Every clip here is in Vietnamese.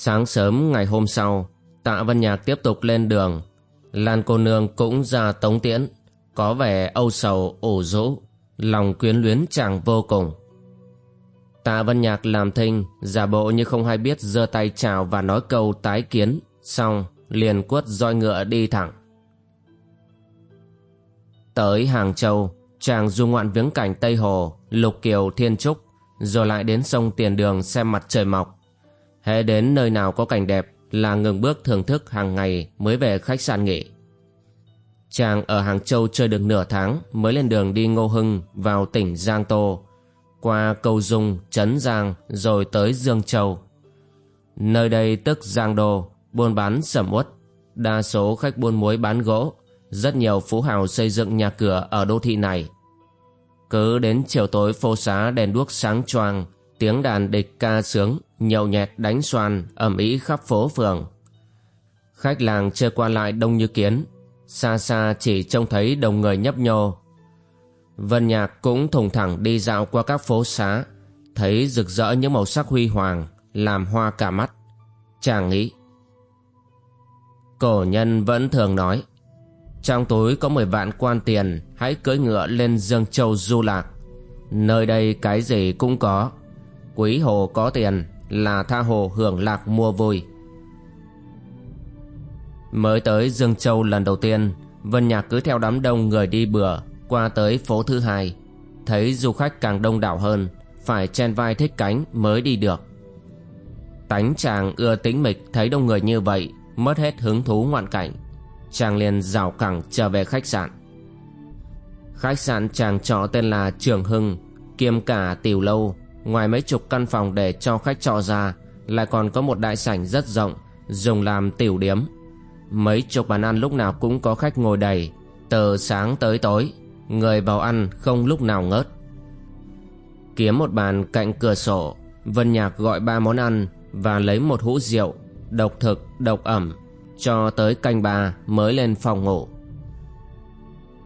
Sáng sớm ngày hôm sau, Tạ Văn Nhạc tiếp tục lên đường. Lan cô nương cũng ra tống tiễn, có vẻ âu sầu ủ rũ, lòng quyến luyến chàng vô cùng. Tạ Văn Nhạc làm thinh, giả bộ như không hay biết giơ tay chào và nói câu tái kiến, xong liền quất roi ngựa đi thẳng. Tới Hàng Châu, chàng du ngoạn viếng cảnh Tây Hồ, Lục Kiều Thiên Trúc, rồi lại đến sông Tiền Đường xem mặt trời mọc Hễ đến nơi nào có cảnh đẹp là ngừng bước thưởng thức hàng ngày mới về khách sạn nghỉ. Chàng ở Hàng Châu chơi được nửa tháng mới lên đường đi Ngô Hưng vào tỉnh Giang Tô, qua Cầu Dung, Trấn Giang rồi tới Dương Châu. Nơi đây tức Giang Đô, buôn bán sầm uất, đa số khách buôn muối bán gỗ, rất nhiều phú hào xây dựng nhà cửa ở đô thị này. Cứ đến chiều tối phố xá đèn đuốc sáng choang, tiếng đàn địch ca sướng, nhậu nhẹt đánh xoan ẩm ý khắp phố phường. Khách làng chơi qua lại đông như kiến, xa xa chỉ trông thấy đồng người nhấp nhô. Vân nhạc cũng thùng thẳng đi dạo qua các phố xá, thấy rực rỡ những màu sắc huy hoàng, làm hoa cả mắt. Chàng nghĩ, cổ nhân vẫn thường nói, trong túi có mười vạn quan tiền, hãy cưỡi ngựa lên dương châu du lạc. Nơi đây cái gì cũng có quý hồ có tiền là tha hồ hưởng lạc mua vui mới tới dương châu lần đầu tiên, vân nhạc cứ theo đám đông người đi bừa qua tới phố thứ hai. Thấy du khách càng đông đảo hơn, phải chen vai thích cánh mới đi được. Tánh chàng ưa tính mịch thấy đông người như vậy, mất hết hứng thú ngoạn cảnh. Chàng liền rào cẳng trở về khách sạn. Khách sạn chàng trọ tên là trường hưng, kiêm cả tiểu lâu ngoài mấy chục căn phòng để cho khách trọ ra, lại còn có một đại sảnh rất rộng, dùng làm tiểu điếm mấy chục bàn ăn lúc nào cũng có khách ngồi đầy, từ sáng tới tối, người vào ăn không lúc nào ngớt. Kiếm một bàn cạnh cửa sổ, vân nhạc gọi ba món ăn và lấy một hũ rượu, độc thực, độc ẩm, cho tới canh ba mới lên phòng ngủ.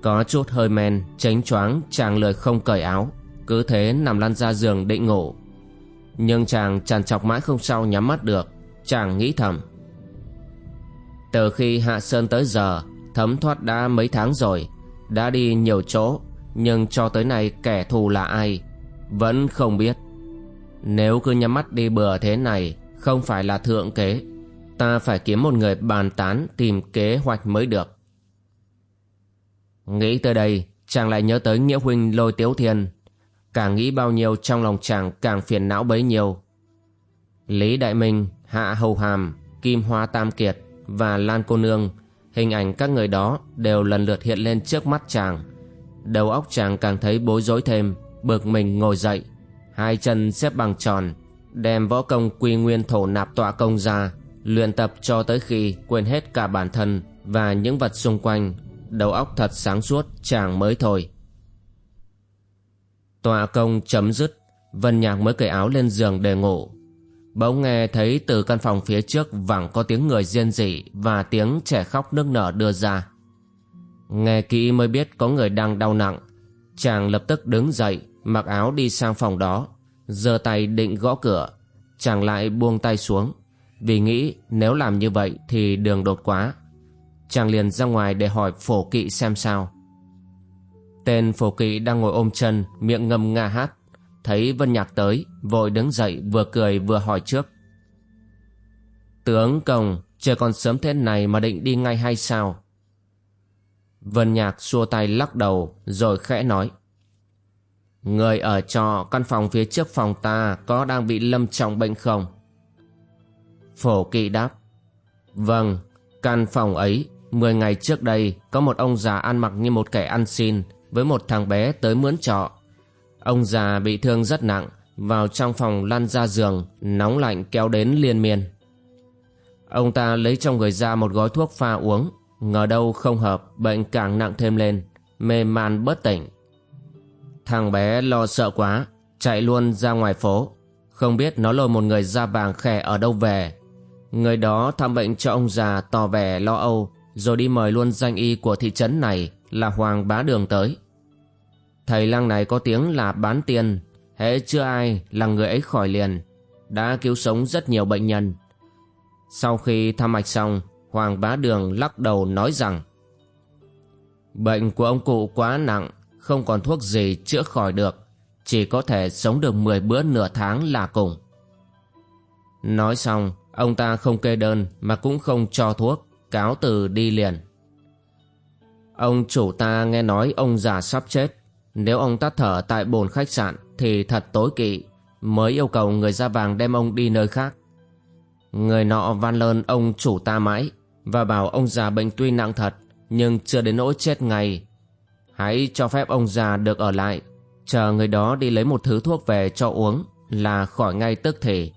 Có chút hơi men chánh choáng, chàng lười không cởi áo cứ thế nằm lăn ra giường định ngủ. Nhưng chàng tràn trọc mãi không sao nhắm mắt được, chàng nghĩ thầm. Từ khi hạ sơn tới giờ, thấm thoát đã mấy tháng rồi, đã đi nhiều chỗ, nhưng cho tới nay kẻ thù là ai, vẫn không biết. Nếu cứ nhắm mắt đi bừa thế này, không phải là thượng kế, ta phải kiếm một người bàn tán tìm kế hoạch mới được. Nghĩ tới đây, chàng lại nhớ tới nghĩa huynh lôi tiếu thiên. Càng nghĩ bao nhiêu trong lòng chàng càng phiền não bấy nhiêu. Lý Đại Minh, Hạ Hầu Hàm, Kim Hoa Tam Kiệt và Lan Cô Nương, hình ảnh các người đó đều lần lượt hiện lên trước mắt chàng. Đầu óc chàng càng thấy bối rối thêm, bực mình ngồi dậy, hai chân xếp bằng tròn, đem võ công quy nguyên thổ nạp tọa công ra, luyện tập cho tới khi quên hết cả bản thân và những vật xung quanh, đầu óc thật sáng suốt chàng mới thôi. Tọa công chấm dứt, Vân Nhạc mới cởi áo lên giường để ngủ. Bỗng nghe thấy từ căn phòng phía trước vẳng có tiếng người riêng rỉ và tiếng trẻ khóc nức nở đưa ra. Nghe kỹ mới biết có người đang đau nặng. Chàng lập tức đứng dậy, mặc áo đi sang phòng đó, giơ tay định gõ cửa. Chàng lại buông tay xuống, vì nghĩ nếu làm như vậy thì đường đột quá. Chàng liền ra ngoài để hỏi phổ kỵ xem sao. Tên phổ kỵ đang ngồi ôm chân, miệng ngâm nga hát. Thấy Vân Nhạc tới, vội đứng dậy vừa cười vừa hỏi trước. Tướng công, trời còn sớm thế này mà định đi ngay hay sao? Vân Nhạc xua tay lắc đầu, rồi khẽ nói. Người ở trọ căn phòng phía trước phòng ta có đang bị lâm trọng bệnh không? Phổ kỵ đáp. Vâng, căn phòng ấy, mười ngày trước đây có một ông già ăn mặc như một kẻ ăn xin với một thằng bé tới mướn trọ. Ông già bị thương rất nặng, vào trong phòng lăn ra giường, nóng lạnh kéo đến liên miên. Ông ta lấy trong người ra một gói thuốc pha uống, ngờ đâu không hợp, bệnh càng nặng thêm lên, mê man bất tỉnh. Thằng bé lo sợ quá, chạy luôn ra ngoài phố, không biết nó lôi một người da vàng khè ở đâu về. Người đó thăm bệnh cho ông già tỏ vẻ lo âu, rồi đi mời luôn danh y của thị trấn này là Hoàng Bá Đường tới. Thầy lang này có tiếng là bán tiền, hễ chưa ai là người ấy khỏi liền, đã cứu sống rất nhiều bệnh nhân. Sau khi thăm mạch xong, Hoàng Bá Đường lắc đầu nói rằng Bệnh của ông cụ quá nặng, không còn thuốc gì chữa khỏi được, chỉ có thể sống được 10 bữa nửa tháng là cùng. Nói xong, ông ta không kê đơn mà cũng không cho thuốc, cáo từ đi liền. Ông chủ ta nghe nói ông già sắp chết, nếu ông tắt thở tại bồn khách sạn thì thật tối kỵ, mới yêu cầu người da vàng đem ông đi nơi khác. Người nọ van lơn ông chủ ta mãi và bảo ông già bệnh tuy nặng thật nhưng chưa đến nỗi chết ngay. Hãy cho phép ông già được ở lại, chờ người đó đi lấy một thứ thuốc về cho uống là khỏi ngay tức thì.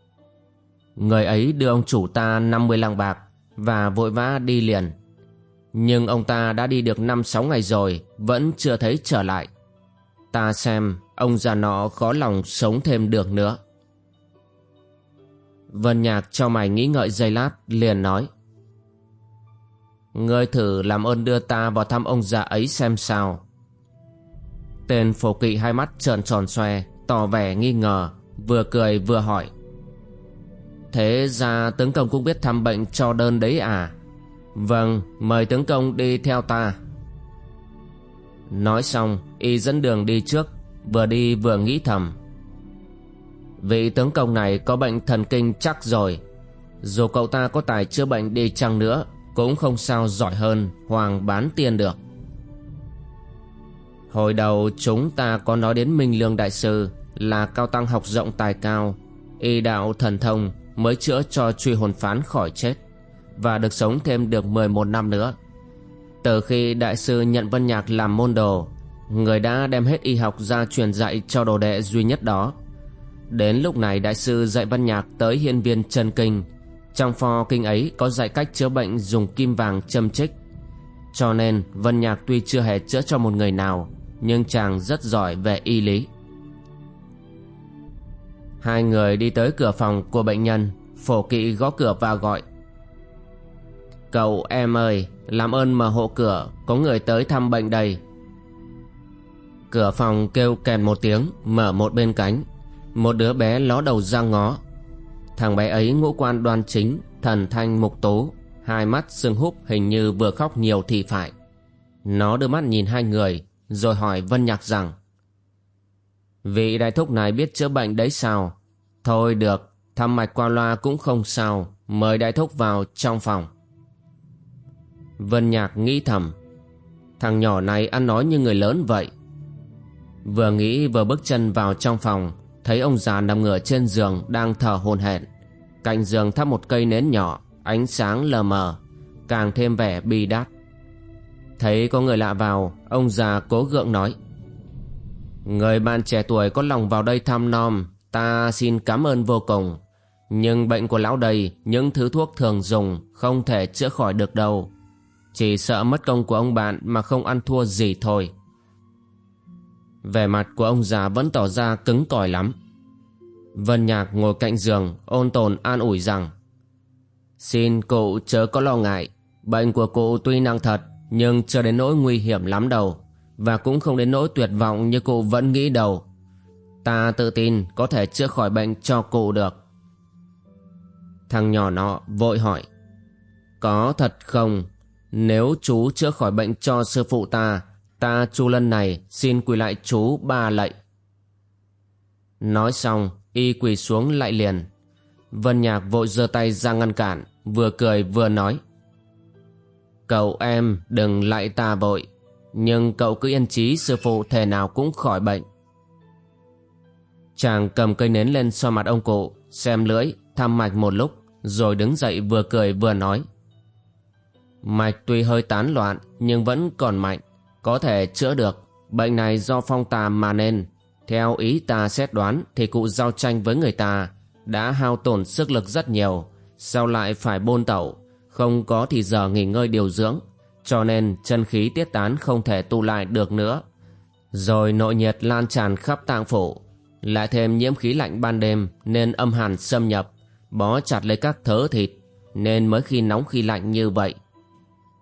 Người ấy đưa ông chủ ta 50 lạng bạc và vội vã đi liền. Nhưng ông ta đã đi được 5-6 ngày rồi, vẫn chưa thấy trở lại. Ta xem, ông già nọ khó lòng sống thêm được nữa. Vân Nhạc cho mày nghĩ ngợi giây lát, liền nói, Ngươi thử làm ơn đưa ta vào thăm ông già ấy xem sao Tên phổ kỵ hai mắt trợn tròn xoe, Tỏ vẻ nghi ngờ, Vừa cười vừa hỏi, Thế ra tướng công cũng biết thăm bệnh cho đơn đấy à Vâng mời tướng công đi theo ta. Nói xong, y dẫn đường đi trước, Vừa đi vừa nghĩ thầm. Vị tướng công này có bệnh thần kinh chắc rồi. Dù cậu ta có tài chữa bệnh đi chăng nữa, Cũng không sao giỏi hơn Hoàng bán tiền được. Hồi đầu chúng ta có nói đến Minh Lương Đại Sư Là cao tăng học rộng tài cao, Y đạo thần thông mới chữa cho truy hồn phán khỏi chết. Và được sống thêm được 11 năm nữa. Từ khi Đại sư nhận Vân Nhạc làm môn đồ, Người đã đem hết y học ra truyền dạy cho đồ đệ duy nhất đó. Đến lúc này đại sư dạy văn nhạc tới hiên viên Trần kinh. Trong pho kinh ấy có dạy cách chữa bệnh dùng kim vàng châm trích Cho nên Vân Nhạc tuy chưa hề chữa cho một người nào, Nhưng chàng rất giỏi về y lý. Hai người đi tới cửa phòng của bệnh nhân, Phổ kỵ gõ cửa và gọi. Cậu em ơi, Làm ơn mở hộ cửa, Có người tới thăm bệnh đây. Cửa phòng kêu kèn một tiếng, Mở một bên cánh. Một đứa bé ló đầu ra ngó. Thằng bé ấy ngũ quan đoan chính, Thần thanh mục tố Hai mắt sưng húp hình như vừa khóc nhiều thì phải. Nó đưa mắt nhìn hai người, Rồi hỏi Vân Nhạc rằng, Vị đại thúc này biết chữa bệnh đấy sao? Thôi được, Thăm mạch qua loa cũng không sao, Mời đại thúc vào trong phòng. Vân Nhạc nghĩ thầm. Thằng nhỏ này ăn nói như người lớn vậy. Vừa nghĩ vừa bước chân vào trong phòng, thấy ông già nằm ngửa trên giường đang thở hổn hển. Cạnh giường thắp một cây nến nhỏ, ánh sáng lờ mờ, càng thêm vẻ bi đát. Thấy có người lạ vào, ông già cố gượng nói, người bạn trẻ tuổi có lòng vào đây thăm nom, ta xin cảm ơn vô cùng. Nhưng bệnh của lão đây những thứ thuốc thường dùng không thể chữa khỏi được đâu chỉ sợ mất công của ông bạn mà không ăn thua gì thôi. Vẻ mặt của ông già vẫn tỏ ra cứng cỏi lắm. Vân Nhạc ngồi cạnh giường, ôn tồn an ủi rằng, Xin cụ chớ có lo ngại, Bệnh của cụ tuy nặng thật, Nhưng chưa đến nỗi nguy hiểm lắm đâu, Và cũng không đến nỗi tuyệt vọng như cụ vẫn nghĩ đâu. Ta tự tin có thể chữa khỏi bệnh cho cụ được. Thằng nhỏ nọ vội hỏi, Có thật không? Nếu chú chữa khỏi bệnh cho sư phụ ta Ta chu lân này xin quỳ lại chú ba lạy. Nói xong, y quỳ xuống lại liền. Vân Nhạc vội giơ tay ra ngăn cản, Vừa cười vừa nói. Cậu em đừng lại ta vội, Nhưng cậu cứ yên trí sư phụ thể nào cũng khỏi bệnh. Chàng cầm cây nến lên so mặt ông cụ, Xem lưỡi, thăm mạch một lúc, Rồi đứng dậy vừa cười vừa nói. Mạch tuy hơi tán loạn Nhưng vẫn còn mạnh có thể chữa được bệnh này do phong tà mà nên Theo ý ta xét đoán thì cụ giao tranh với người ta đã hao tổn sức lực rất nhiều, sao lại phải bôn tẩu, không có thì giờ nghỉ ngơi điều dưỡng, cho nên chân khí tiết tán không thể tu lại được nữa. Rồi nội nhiệt lan tràn khắp tạng phủ, lại thêm nhiễm khí lạnh ban đêm nên âm hàn xâm nhập, bó chặt lấy các thớ thịt, nên mới khi nóng khi lạnh như vậy.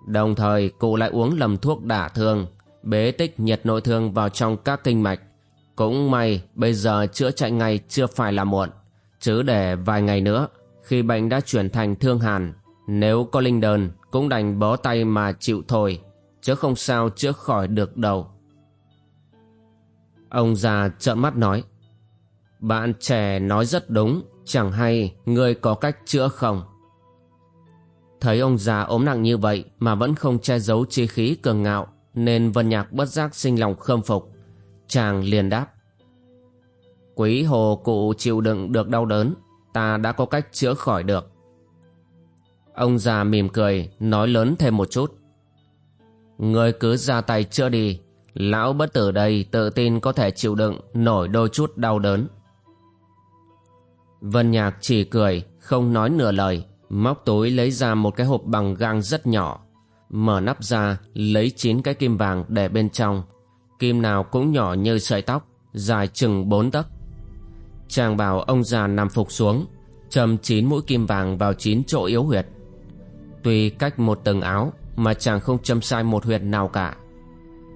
Đồng thời cụ lại uống lầm thuốc đả thương, bế tích nhiệt nội thương vào trong các kinh mạch. Cũng may bây giờ chữa chạy ngay chưa phải là muộn, chứ để vài ngày nữa, khi bệnh đã chuyển thành thương hàn, nếu có linh đơn cũng đành bó tay mà chịu thôi, chứ không sao chữa khỏi được đâu. Ông già trợn mắt nói, bạn trẻ nói rất đúng, chẳng hay ngươi có cách chữa không? Thấy ông già ốm nặng như vậy mà vẫn không che giấu chi khí cường ngạo, nên Vân Nhạc bất giác sinh lòng khâm phục. Chàng liền đáp. Quý hồ cụ chịu đựng được đau đớn, ta đã có cách chữa khỏi được. Ông già mỉm cười, nói lớn thêm một chút. Ngươi cứ ra tay chữa đi, lão bất tử đây tự tin có thể chịu đựng nổi đôi chút đau đớn. Vân Nhạc chỉ cười, không nói nửa lời, móc túi lấy ra một cái hộp bằng gang rất nhỏ. Mở nắp ra, lấy chín cái kim vàng để bên trong. Kim nào cũng nhỏ như sợi tóc, dài chừng bốn tấc. Chàng bảo ông già nằm phục xuống, châm chín mũi kim vàng vào chín chỗ yếu huyệt. Tuy cách một tầng áo mà chàng không châm sai một huyệt nào cả.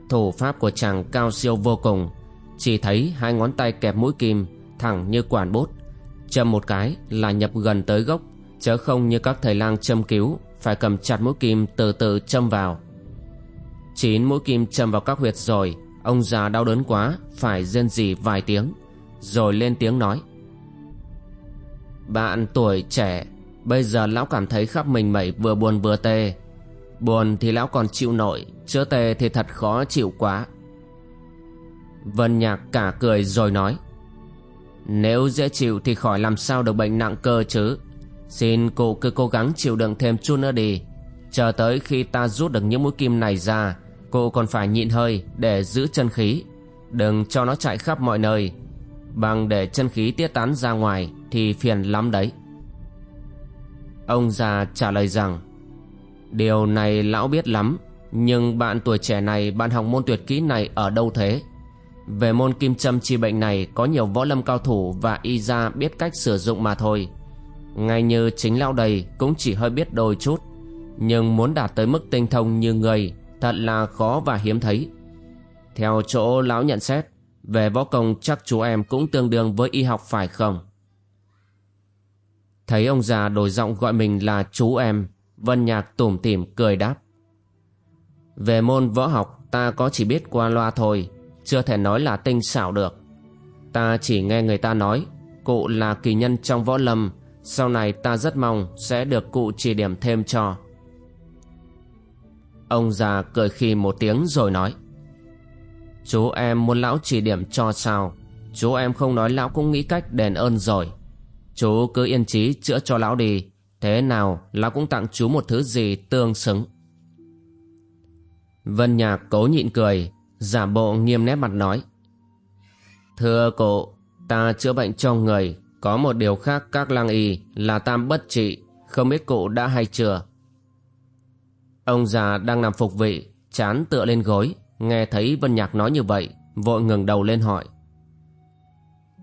Thủ pháp của chàng cao siêu vô cùng, chỉ thấy hai ngón tay kẹp mũi kim thẳng như quản bút châm một cái là nhập gần tới gốc chớ không như các thầy lang châm cứu, phải cầm chặt mũi kim từ từ châm vào. Chín mũi kim châm vào các huyệt rồi, ông già đau đớn quá, phải rên rỉ vài tiếng, rồi lên tiếng nói. Bạn tuổi trẻ, bây giờ lão cảm thấy khắp mình mẩy vừa buồn vừa tê. Buồn thì lão còn chịu nổi, chớ tê thì thật khó chịu quá. Vân nhạc cả cười rồi nói. Nếu dễ chịu thì khỏi làm sao được bệnh nặng cơ chứ. Xin cô cứ cố gắng chịu đựng thêm chút nữa đi. Chờ tới khi ta rút được những mũi kim này ra cô còn phải nhịn hơi để giữ chân khí. Đừng cho nó chạy khắp mọi nơi. Bằng để chân khí tiết tán ra ngoài Thì phiền lắm đấy. Ông già trả lời rằng, Điều này lão biết lắm, Nhưng bạn tuổi trẻ này Bạn học môn tuyệt kỹ này ở đâu thế? Về môn kim châm chi bệnh này có nhiều võ lâm cao thủ và y gia biết cách sử dụng mà thôi. Ngay như chính lão đầy cũng chỉ hơi biết đôi chút. Nhưng muốn đạt tới mức tinh thông như người thật là khó và hiếm thấy. Theo chỗ lão nhận xét, về võ công chắc chú em cũng tương đương với y học phải không? Thấy ông già đổi giọng gọi mình là chú em, Vân Nhạc tủm tỉm cười đáp. Về môn võ học ta có chỉ biết qua loa thôi, chưa thể nói là tinh xảo được. Ta chỉ nghe người ta nói, cụ là kỳ nhân trong võ lâm, sau này ta rất mong sẽ được cụ chỉ điểm thêm cho. Ông già cười khi một tiếng rồi nói, Chú em muốn lão chỉ điểm cho sao, chú em không nói lão cũng nghĩ cách đền ơn rồi. Chú cứ yên trí chữa cho lão đi, thế nào lão cũng tặng chú một thứ gì tương xứng. Vân Nhạc cố nhịn cười, Giả bộ nghiêm nét mặt nói Thưa cụ Ta chữa bệnh cho người có một điều khác các lang y Là tam bất trị Không biết cụ đã hay chưa? Ông già đang nằm phục vị Chán tựa lên gối Nghe thấy Vân Nhạc nói như vậy Vội ngừng đầu lên hỏi.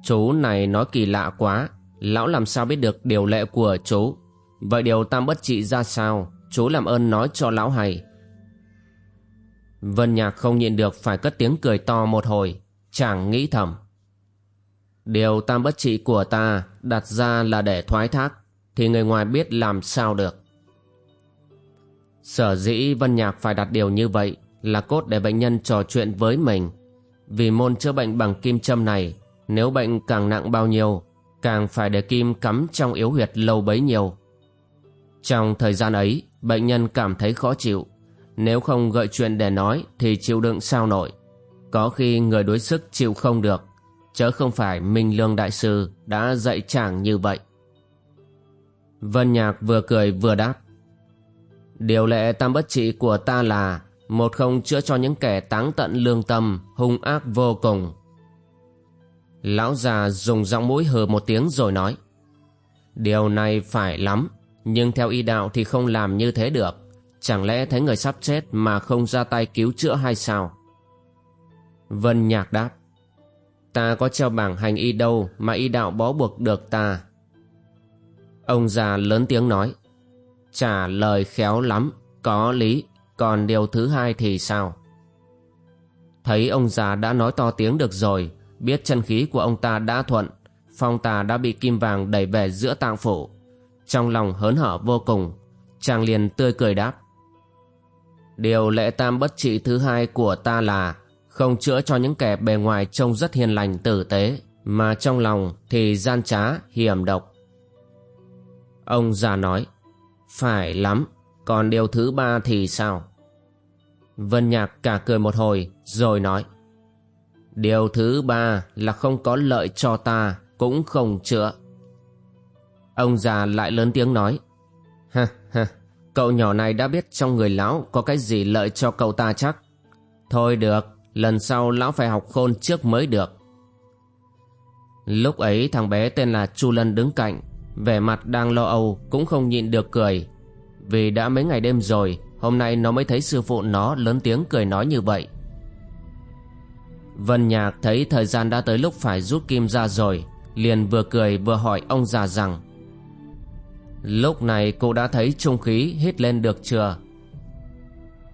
Chú này nói kỳ lạ quá Lão làm sao biết được điều lệ của chú? Vậy điều tam bất trị ra sao? Chú làm ơn nói cho lão hay. Vân Nhạc không nhịn được phải cất tiếng cười to một hồi, chàng nghĩ thầm. Điều tam bất trị của ta đặt ra là để thoái thác, thì người ngoài biết làm sao được. Sở dĩ Vân Nhạc phải đặt điều như vậy là cốt để bệnh nhân trò chuyện với mình. Vì môn chữa bệnh bằng kim châm này, nếu bệnh càng nặng bao nhiêu, càng phải để kim cắm trong yếu huyệt lâu bấy nhiêu. Trong thời gian ấy, bệnh nhân cảm thấy khó chịu, nếu không gợi chuyện để nói thì chịu đựng sao nổi. Có khi người đối sức chịu không được, chớ không phải Minh Lương Đại Sư đã dạy chàng như vậy. Vân Nhạc vừa cười vừa đáp. Điều lệ tam bất trị của ta là một không chữa cho những kẻ táng tận lương tâm, hung ác vô cùng. Lão già dùng giọng mũi hừ một tiếng rồi nói Điều này phải lắm Nhưng theo y đạo thì không làm như thế được Chẳng lẽ thấy người sắp chết mà không ra tay cứu chữa hay sao Vân Nhạc đáp Ta có treo bảng hành y đâu mà y đạo bó buộc được ta? Ông già lớn tiếng nói Trả lời khéo lắm, Có lý, Còn điều thứ hai thì sao? Thấy ông già đã nói to tiếng được rồi, Biết chân khí của ông ta đã thuận, Phong tà đã bị kim vàng đẩy về giữa tạng phủ. Trong lòng hớn hở vô cùng, Chàng liền tươi cười đáp, Điều lệ tam bất trị thứ hai của ta là không chữa cho những kẻ bề ngoài trông rất hiền lành tử tế Mà trong lòng thì gian trá, hiểm độc. Ông già nói Phải lắm Còn điều thứ ba thì sao? Vân Nhạc cả cười một hồi Rồi nói Điều thứ ba là không có lợi cho ta Cũng không chữa. Ông già lại lớn tiếng nói Ha ha Cậu nhỏ này đã biết trong người lão Có cái gì lợi cho cậu ta chắc. Thôi được Lần sau lão phải học khôn trước mới được. Lúc ấy thằng bé tên là Chu Lân đứng cạnh, Vẻ mặt đang lo âu Cũng không nhịn được cười. Vì đã mấy ngày đêm rồi, Hôm nay nó mới thấy sư phụ nó lớn tiếng cười nói như vậy. Vân Nhạc thấy thời gian đã tới lúc phải rút kim ra rồi, Liền vừa cười vừa hỏi ông già rằng, Lúc này cô đã thấy trung khí hít lên được chưa?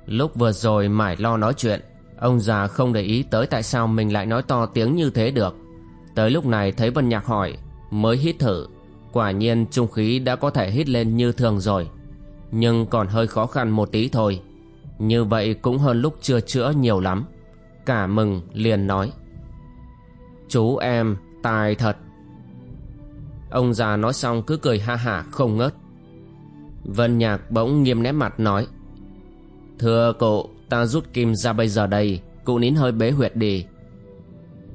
Lúc vừa rồi mải lo nói chuyện Ông già không để ý tới tại sao mình lại nói to tiếng như thế được. Tới lúc này thấy Vân Nhạc hỏi, Mới hít thử Quả nhiên trung khí đã có thể hít lên như thường rồi, Nhưng còn hơi khó khăn một tí thôi. Như vậy cũng hơn lúc chưa chữa nhiều lắm. Cả mừng liền nói, Chú em, tài thật. Ông già nói xong cứ cười ha hả không ngớt. Vân Nhạc bỗng nghiêm nét mặt nói, Thưa cụ Ta rút kim ra bây giờ đây, Cụ nín hơi bế huyệt đi.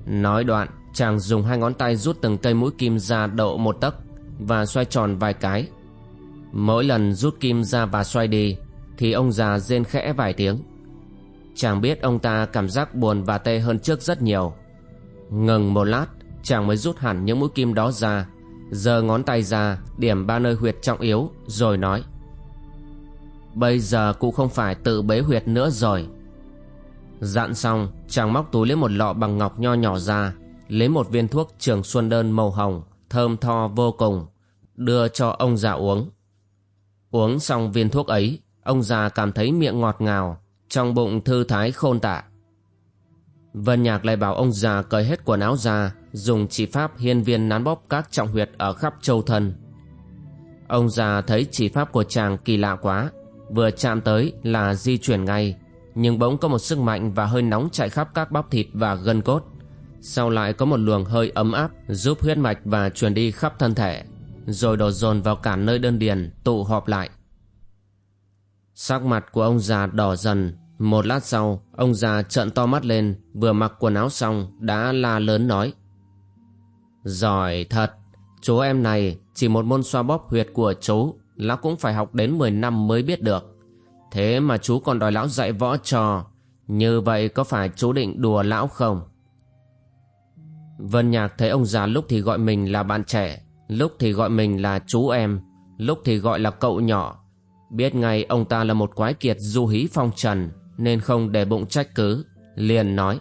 Nói đoạn, chàng dùng hai ngón tay rút từng cây mũi kim ra độ một tấc Và xoay tròn vài cái. Mỗi lần rút kim ra và xoay đi, Thì ông già rên khẽ vài tiếng. Chàng biết ông ta cảm giác buồn và tê hơn trước rất nhiều. Ngừng một lát, Chàng mới rút hẳn những mũi kim đó ra, giơ ngón tay ra, Điểm ba nơi huyệt trọng yếu, Rồi nói. Bây giờ cụ không phải tự bế huyệt nữa rồi. Dặn xong, Chàng móc túi lấy một lọ bằng ngọc nho nhỏ ra, Lấy một viên thuốc trường xuân đơn màu hồng, Thơm tho vô cùng, Đưa cho ông già uống. Uống xong viên thuốc ấy, Ông già cảm thấy miệng ngọt ngào, trong bụng thư thái khôn tạ. Vân Nhạc lại bảo ông già cởi hết quần áo ra, Dùng chỉ pháp hiên viên nắn bóp các trọng huyệt ở khắp châu thân. Ông già thấy chỉ pháp của chàng kỳ lạ quá Vừa chạm tới là di chuyển ngay, Nhưng bỗng có một sức mạnh và hơi nóng chạy khắp các bắp thịt và gân cốt. Sau lại có một luồng hơi ấm áp Giúp huyết mạch và truyền đi khắp thân thể, Rồi đổ dồn vào cả nơi đơn điền Tụ họp lại. Sắc mặt của ông già đỏ dần. Một lát sau, Ông già trợn to mắt lên, Vừa mặc quần áo xong Đã la lớn nói, Giỏi thật, Chú em này Chỉ một môn xoa bóp huyệt của chú Lão cũng phải học đến 10 năm mới biết được. Thế mà chú còn đòi lão dạy võ trò, Như vậy có phải chú định đùa lão không? Vân Nhạc thấy ông già lúc thì gọi mình là bạn trẻ, Lúc thì gọi mình là chú em, Lúc thì gọi là cậu nhỏ. Biết ngay ông ta là một quái kiệt du hí phong trần, Nên không để bụng trách cứ, Liền nói.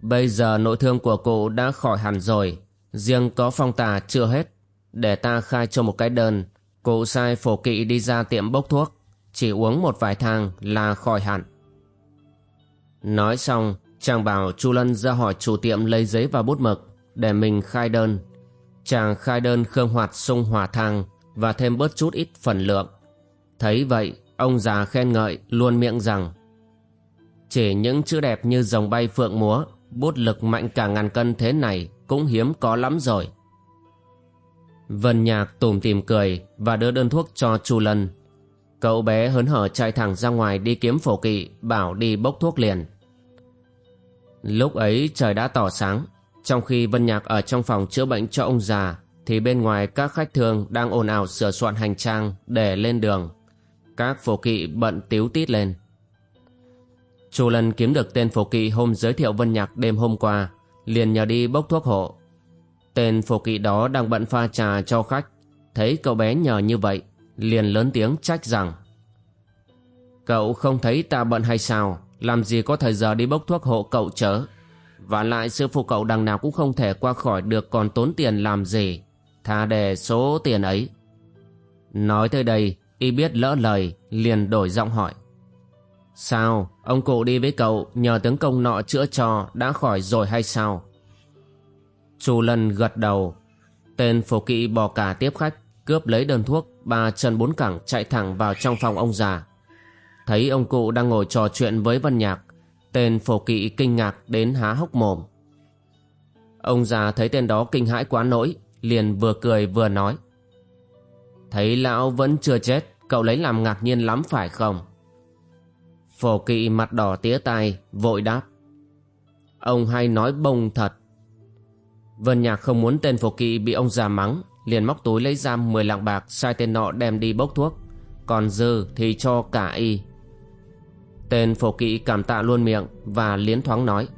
Bây giờ nội thương của cụ đã khỏi hẳn rồi, Riêng có phong tà chưa hết, Để ta khai cho một cái đơn Cụ sai phổ kỵ đi ra tiệm bốc thuốc Chỉ uống một vài thang là khỏi hẳn. Nói xong Chàng bảo Chu Lân ra hỏi chủ tiệm lấy giấy và bút mực Để mình khai đơn. Chàng khai đơn khương hoạt sung hòa thang Và thêm bớt chút ít phần lượng. Thấy vậy, ông già khen ngợi luôn miệng rằng Chỉ những chữ đẹp như dòng bay phượng múa, bút lực mạnh cả ngàn cân thế này cũng hiếm có lắm rồi. Vân Nhạc tủm tìm cười và đưa đơn thuốc cho Chu Lân. Cậu bé hớn hở chạy thẳng ra ngoài đi kiếm phổ kỵ, bảo đi bốc thuốc liền. Lúc ấy trời đã tỏ sáng, trong khi Vân Nhạc ở trong phòng chữa bệnh cho ông già, thì bên ngoài các khách thương đang ồn ào sửa soạn hành trang để lên đường. Các phổ kỵ bận tiếu tít lên. Chu Lân kiếm được tên phổ kỵ hôm giới thiệu Vân Nhạc đêm hôm qua, liền nhờ đi bốc thuốc hộ. Tên phổ kỵ đó đang bận pha trà cho khách, thấy cậu bé nhờ như vậy, liền lớn tiếng trách rằng Cậu không thấy ta bận hay sao, làm gì có thời giờ đi bốc thuốc hộ cậu chớ. Và lại sư phụ cậu đằng nào cũng không thể qua khỏi được còn tốn tiền làm gì, thà để số tiền ấy. Nói tới đây, y biết lỡ lời, liền đổi giọng hỏi. Sao, ông cụ đi với cậu nhờ tướng công nọ chữa cho đã khỏi rồi hay sao? Chu Lân gật đầu. Tên phổ kỵ bò cả tiếp khách, cướp lấy đơn thuốc, ba chân bốn cẳng chạy thẳng vào trong phòng ông già. Thấy ông cụ đang ngồi trò chuyện với Vân Nhạc, tên phổ kỵ kinh ngạc đến há hốc mồm. Ông già thấy tên đó kinh hãi quá nỗi, liền vừa cười vừa nói. Thấy lão vẫn chưa chết, cậu lấy làm ngạc nhiên lắm phải không? Phổ kỵ mặt đỏ tía tai, vội đáp. Ông hay nói bông thật. Vân Nhạc không muốn tên phổ kỵ bị ông già mắng, liền móc túi lấy ra 10 lạng bạc sai tên nọ đem đi bốc thuốc, còn dư thì cho cả y. Tên phổ kỵ cảm tạ luôn miệng và liến thoáng nói.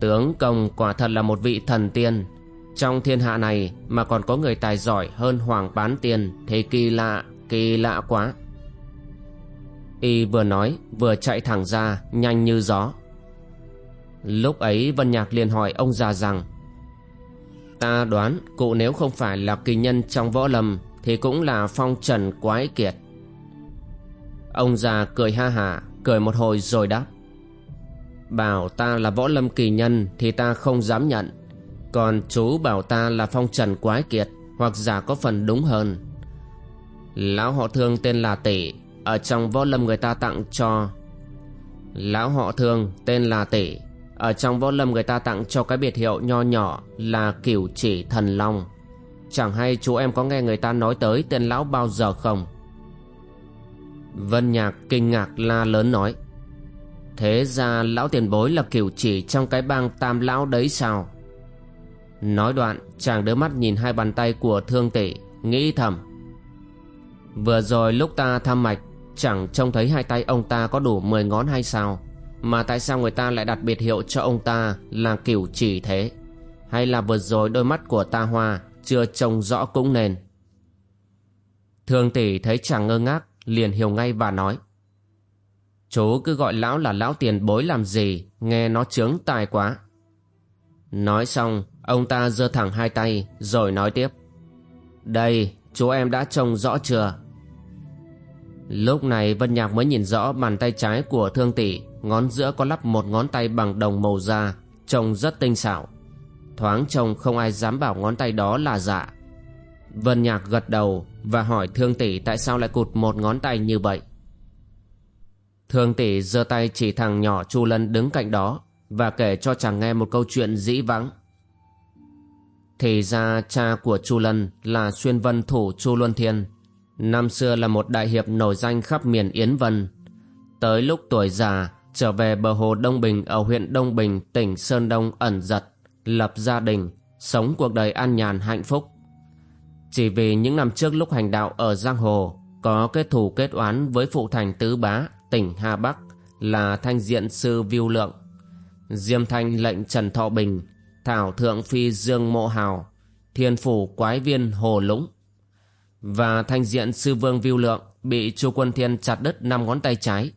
Tướng công quả thật là một vị thần tiên, trong thiên hạ này mà còn có người tài giỏi hơn hoàng bán tiền thì kỳ lạ, kỳ lạ quá. Y vừa nói vừa chạy thẳng ra nhanh như gió. Lúc ấy Vân Nhạc liền hỏi ông già rằng Ta đoán cụ nếu không phải là kỳ nhân trong võ lâm Thì cũng là phong trần quái kiệt. Ông già cười ha hả Cười một hồi rồi đáp. Bảo ta là võ lâm kỳ nhân Thì ta không dám nhận. Còn chú bảo ta là phong trần quái kiệt Hoặc giả có phần đúng hơn. Lão họ thương tên là Tỷ Ở trong võ lâm người ta tặng cho. Lão họ thương tên là Tỷ ở trong võ lâm người ta tặng cho cái biệt hiệu nho nhỏ là cửu chỉ thần long. Chẳng hay chú em có nghe người ta nói tới tên lão bao giờ không? Vân Nhạc kinh ngạc la lớn nói, Thế ra lão tiền bối là cửu chỉ trong cái bang tam lão đấy sao? Nói đoạn, chàng đưa mắt nhìn hai bàn tay của thương tỷ Nghĩ thầm, Vừa rồi lúc ta thăm mạch, Chẳng trông thấy hai tay ông ta có đủ 10 ngón hay sao? Mà tại sao người ta lại đặt biệt hiệu cho ông ta là cửu chỉ thế? Hay là vừa rồi đôi mắt của ta hoa Chưa trông rõ cũng nên? Thương tỷ thấy chàng ngơ ngác, Liền hiểu ngay và nói. Chú cứ gọi lão là lão tiền bối làm gì, Nghe nó chướng tài quá. Nói xong, Ông ta giơ thẳng hai tay, Rồi nói tiếp. Đây, chú em đã trông rõ chưa? Lúc này Vân Nhạc mới nhìn rõ bàn tay trái của thương tỷ ngón giữa có lắp một ngón tay bằng đồng màu da, trông rất tinh xảo. Thoáng trông không ai dám bảo ngón tay đó là giả vân nhạc gật đầu và hỏi thương tỷ tại sao lại cụt một ngón tay như vậy. Thương tỷ giơ tay chỉ thằng nhỏ chu lân đứng cạnh đó và kể cho chàng nghe một câu chuyện dĩ vãng. Thì ra cha của chu lân là xuyên vân thủ chu luân thiên. Năm xưa là một đại hiệp nổi danh khắp miền yến vân. Tới lúc tuổi già trở về bờ hồ Đông Bình ở huyện Đông Bình, tỉnh Sơn Đông ẩn giật, lập gia đình, sống cuộc đời an nhàn hạnh phúc. Chỉ vì những năm trước lúc hành đạo ở Giang Hồ có kết thù kết oán với phụ thành Tứ Bá, tỉnh Hà Bắc là thanh diện sư Viu Lượng. Diêm Thanh lệnh Trần Thọ Bình, Thảo Thượng Phi Dương Mộ Hào, Thiên Phủ Quái Viên Hồ Lũng. Và thanh diện sư Vương Viu Lượng bị Chu Quân Thiên chặt đứt năm ngón tay trái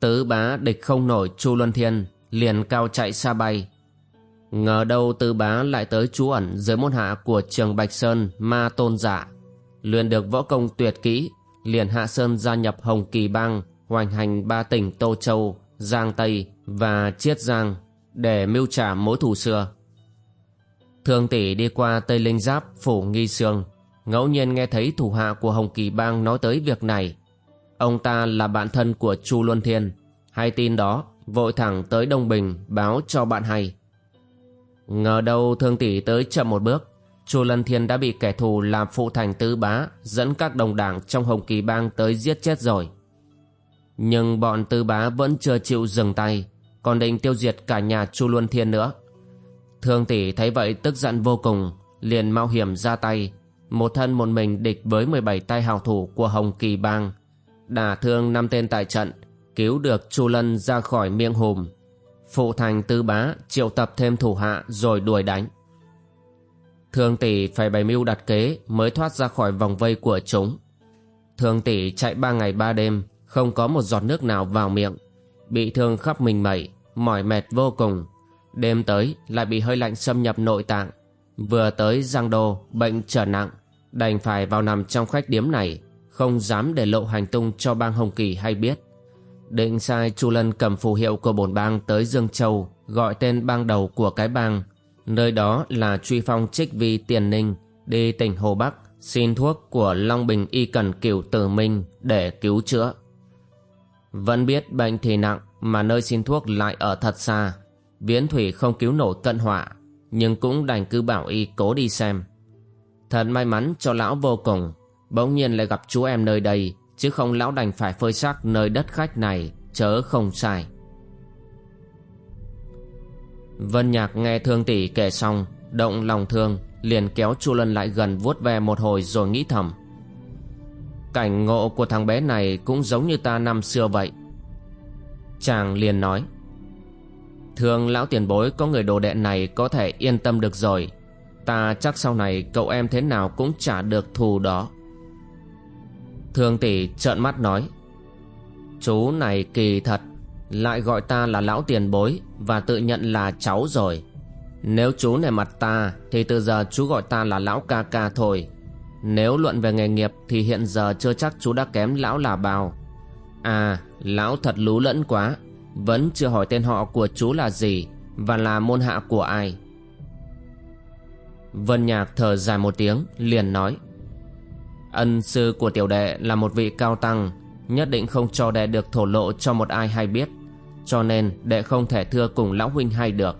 Tứ bá địch không nổi Chu Luân Thiên liền cao chạy xa bay. Ngờ đâu tứ bá lại tới trú ẩn dưới môn hạ của trường Bạch Sơn Ma Tôn Giả. Luyện được võ công tuyệt kỹ, liền hạ sơn gia nhập Hồng Kỳ Bang, hoành hành ba tỉnh Tô Châu, Giang Tây và Chiết Giang để mưu trả mối thù xưa. Thương tỷ đi qua Tây Linh Giáp, phủ Nghi Sương, ngẫu nhiên nghe thấy thủ hạ của Hồng Kỳ Bang nói tới việc này Ông ta là bạn thân của Chu Luân Thiên. Hay tin đó, Vội thẳng tới Đông Bình Báo cho bạn hay. Ngờ đâu thương tỷ tới chậm một bước, Chu Luân Thiên đã bị kẻ thù làm phụ thành tứ bá, Dẫn các đồng đảng trong Hồng Kỳ Bang tới giết chết rồi. Nhưng bọn tư bá vẫn chưa chịu dừng tay, Còn định tiêu diệt cả nhà Chu Luân Thiên nữa. Thương tỷ thấy vậy tức giận vô cùng, Liền mạo hiểm ra tay, Một thân một mình địch với 17 tay hào thủ của Hồng Kỳ Bang đả thương năm tên tại trận, cứu được chu lân ra khỏi miệng hùm. Phụ thành tư bá triệu tập thêm thủ hạ rồi đuổi đánh. Thương tỷ phải bày mưu đặt kế mới thoát ra khỏi vòng vây của chúng. Thương tỷ chạy ba ngày ba đêm, không có một giọt nước nào vào miệng. Bị thương khắp mình mẩy, mỏi mệt vô cùng. Đêm tới lại bị hơi lạnh xâm nhập nội tạng. Vừa tới giang đô, bệnh trở nặng, đành phải vào nằm trong khách điếm này không dám để lộ hành tung cho bang hồng kỳ hay biết. Định sai chu lân cầm phù hiệu của bổn bang tới dương châu, gọi tên bang đầu của cái bang. Nơi đó là truy phong trích vi tiền ninh, đi tỉnh hồ bắc, xin thuốc của long bình y cần cửu tử minh để cứu chữa. Vẫn biết bệnh thì nặng, mà nơi xin thuốc lại ở thật xa. Viễn thủy không cứu nổi cận họa, nhưng cũng đành cứ bảo y cố đi xem. Thật may mắn cho lão vô cùng bỗng nhiên lại gặp chú em nơi đây, chứ không lão đành phải phơi xác nơi đất khách này, chớ không sai. Vân nhạc nghe thương tỷ kể xong, động lòng thương, liền kéo chu lân lại gần vuốt ve một hồi rồi nghĩ thầm. Cảnh ngộ của thằng bé này cũng giống như ta năm xưa vậy. Chàng liền nói thường lão tiền bối, có người đồ đệ này có thể yên tâm được rồi. Ta chắc sau này cậu em thế nào cũng trả được thù đó. Thương tỷ trợn mắt nói, Chú này kỳ thật, Lại gọi ta là lão tiền bối Và tự nhận là cháu rồi. Nếu chú này mặt ta, Thì từ giờ chú gọi ta là lão ca ca thôi. Nếu luận về nghề nghiệp, Thì hiện giờ chưa chắc chú đã kém lão là bao. À lão thật lú lẫn quá. Vẫn chưa hỏi tên họ của chú là gì Và là môn hạ của ai. Vân Nhạc thở dài một tiếng, liền nói Ân sư của tiểu đệ là một vị cao tăng, Nhất định không cho đệ được thổ lộ cho một ai hay biết, Cho nên đệ không thể thưa cùng lão huynh hay được.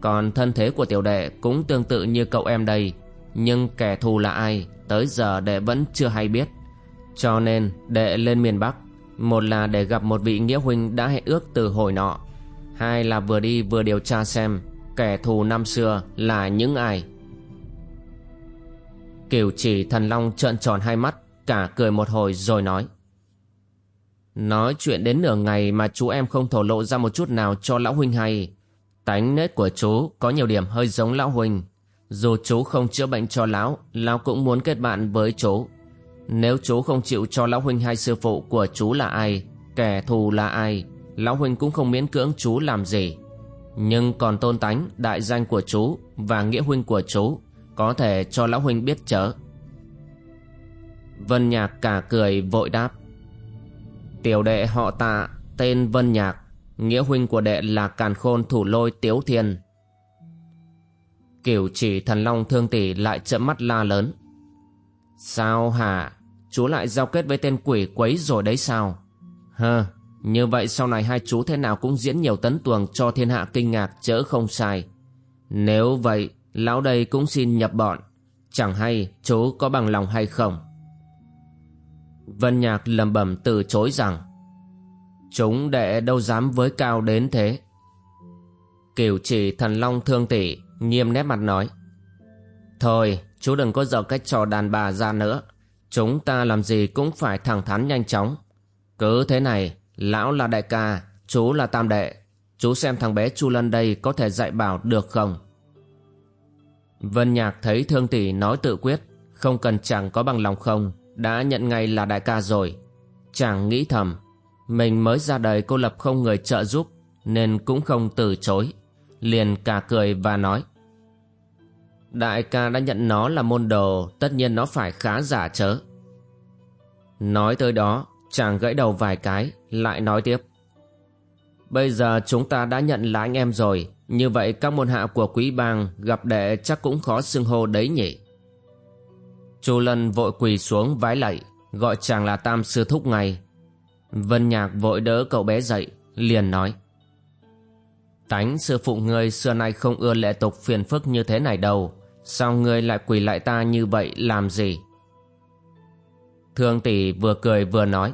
Còn thân thế của tiểu đệ cũng tương tự như cậu em đây, Nhưng kẻ thù là ai, Tới giờ đệ vẫn chưa hay biết. Cho nên đệ lên miền Bắc, Một là để gặp một vị nghĩa huynh đã hẹn ước từ hồi nọ, Hai là vừa đi vừa điều tra xem Kẻ thù năm xưa là những ai. Kiều chỉ thần long trợn tròn hai mắt, Cả cười một hồi rồi nói. Nói chuyện đến nửa ngày Mà chú em không thổ lộ ra một chút nào cho lão huynh hay. Tánh nết của chú Có nhiều điểm hơi giống lão huynh. Dù chú không chữa bệnh cho lão Lão cũng muốn kết bạn với chú. Nếu chú không chịu cho lão huynh hay sư phụ của chú là ai, Kẻ thù là ai, Lão huynh cũng không miễn cưỡng chú làm gì. Nhưng còn tôn tánh, Đại danh của chú Và nghĩa huynh của chú có thể cho lão huynh biết chớ? Vân Nhạc cả cười, vội đáp. Tiểu đệ họ tạ, Tên Vân Nhạc, Nghĩa huynh của đệ là Càn Khôn Thủ Lôi Tiếu Thiên Kiểu chỉ thần long thương tỷ lại chậm mắt la lớn. Sao hả? Chú lại giao kết với tên quỷ quấy rồi đấy sao? Hơ, Như vậy sau này hai chú thế nào cũng diễn nhiều tấn tuồng cho thiên hạ kinh ngạc chớ không sai. Nếu vậy Lão đây cũng xin nhập bọn. Chẳng hay chú có bằng lòng hay không? Vân Nhạc lầm bẩm từ chối rằng, Chúng đệ đâu dám với cao đến thế? Kiều chỉ thần long thương tỷ Nghiêm nét mặt nói, Thôi, chú đừng có dở cách trò đàn bà ra nữa. Chúng ta làm gì cũng phải thẳng thắn nhanh chóng. Cứ thế này, Lão là đại ca, Chú là tam đệ. Chú xem thằng bé Chu Lân đây có thể dạy bảo được không? Vân Nhạc thấy Thương Tỷ nói tự quyết, không cần chẳng có bằng lòng không, đã nhận ngay là đại ca rồi. Chàng nghĩ thầm, mình mới ra đời cô lập không người trợ giúp, nên cũng không từ chối. Liền cả cười và nói. Đại ca đã nhận nó là môn đồ, tất nhiên nó phải khá giả chớ. Nói tới đó, chàng gãy đầu vài cái, lại nói tiếp. Bây giờ chúng ta đã nhận là anh em rồi, như vậy các môn hạ của quý bang gặp đệ chắc cũng khó xưng hô đấy nhỉ. Chu Lân vội quỳ xuống vái lạy, gọi chàng là tam sư thúc ngay. Vân Nhạc vội đỡ cậu bé dậy, liền nói. Tánh sư phụ ngươi xưa nay không ưa lệ tục phiền phức như thế này đâu, sao ngươi lại quỳ lại ta như vậy làm gì? Thương tỷ vừa cười vừa nói.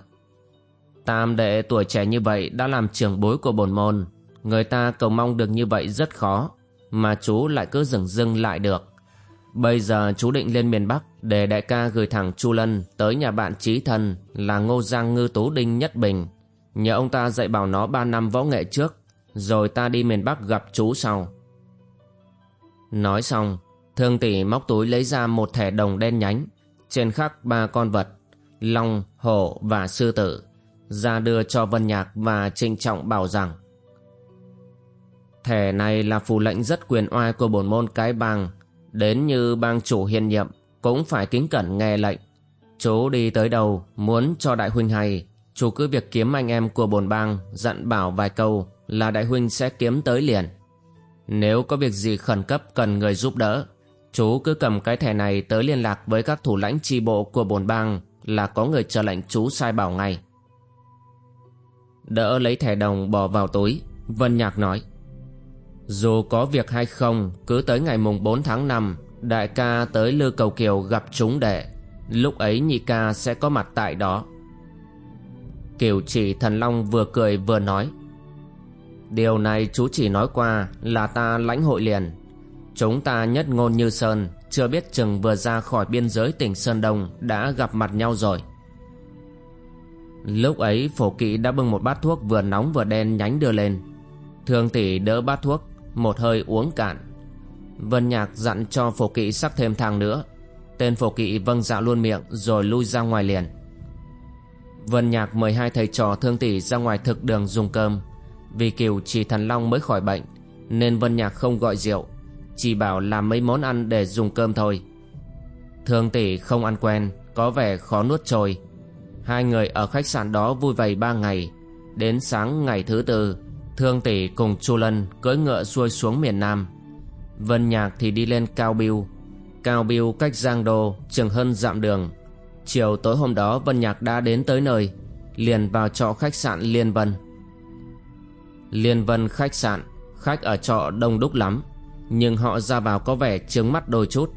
Tam đệ tuổi trẻ như vậy đã làm trưởng bối của bổn môn, Người ta cầu mong được như vậy rất khó Mà chú lại cứ dừng dưng lại được. Bây giờ chú định lên miền Bắc Để đại ca gửi thẳng Chu Lân Tới nhà bạn trí thân Là Ngô Giang Ngư Tú Đinh Nhất Bình. Nhờ ông ta dạy bảo nó 3 năm võ nghệ trước Rồi ta đi miền Bắc gặp chú sau. Nói xong Thương tỷ móc túi lấy ra một thẻ đồng đen nhánh Trên khắc ba con vật Long, hổ và sư tử ra đưa cho Vân Nhạc và trinh trọng bảo rằng, Thẻ này là phù lệnh rất quyền oai của bổn môn cái bang. Đến như bang chủ hiền nhiệm, Cũng phải kính cẩn nghe lệnh. Chú đi tới đầu Muốn cho đại huynh hay. Chú cứ việc kiếm anh em của bồn bang, Dặn bảo vài câu, Là đại huynh sẽ kiếm tới liền. Nếu có việc gì khẩn cấp cần người giúp đỡ, Chú cứ cầm cái thẻ này tới liên lạc với các thủ lãnh tri bộ của bồn bang, Là có người chờ lệnh chú sai bảo ngay. Đỡ lấy thẻ đồng bỏ vào túi. Vân Nhạc nói, Dù có việc hay không, Cứ tới ngày mùng 4 tháng 5 Đại ca tới Lư Cầu Kiều gặp chúng đệ. Lúc ấy nhị ca sẽ có mặt tại đó. Kiều chỉ thần long vừa cười vừa nói, Điều này chú chỉ nói qua là ta lãnh hội liền. Chúng ta nhất ngôn như sơn Chưa biết chừng vừa ra khỏi biên giới tỉnh Sơn Đông Đã gặp mặt nhau rồi. Lúc ấy, phổ kỵ đã bưng một bát thuốc vừa nóng vừa đen nhánh đưa lên. Thương tỷ đỡ bát thuốc, Một hơi uống cạn. Vân Nhạc dặn cho phổ kỵ sắc thêm thang nữa. Tên phổ kỵ vâng dạ luôn miệng Rồi lui ra ngoài liền. Vân Nhạc mời hai thầy trò thương tỷ ra ngoài thực đường dùng cơm. Vì kiều chỉ thần long mới khỏi bệnh, Nên Vân Nhạc không gọi rượu. Chỉ bảo làm mấy món ăn để dùng cơm thôi. Thương tỷ không ăn quen, Có vẻ khó nuốt trôi. Hai người ở khách sạn đó vui vầy ba ngày. Đến sáng ngày thứ tư, Thương tỷ cùng Chu Lân cưỡi ngựa xuôi xuống miền Nam. Vân Nhạc thì đi lên Cao Biêu. Cao Biêu cách Giang Đô chừng hơn dặm đường. Chiều tối hôm đó, Vân Nhạc đã đến tới nơi, Liền vào trọ khách sạn Liên Vân. Liên Vân khách sạn, Khách ở trọ đông đúc lắm, Nhưng họ ra vào có vẻ trướng mắt đôi chút,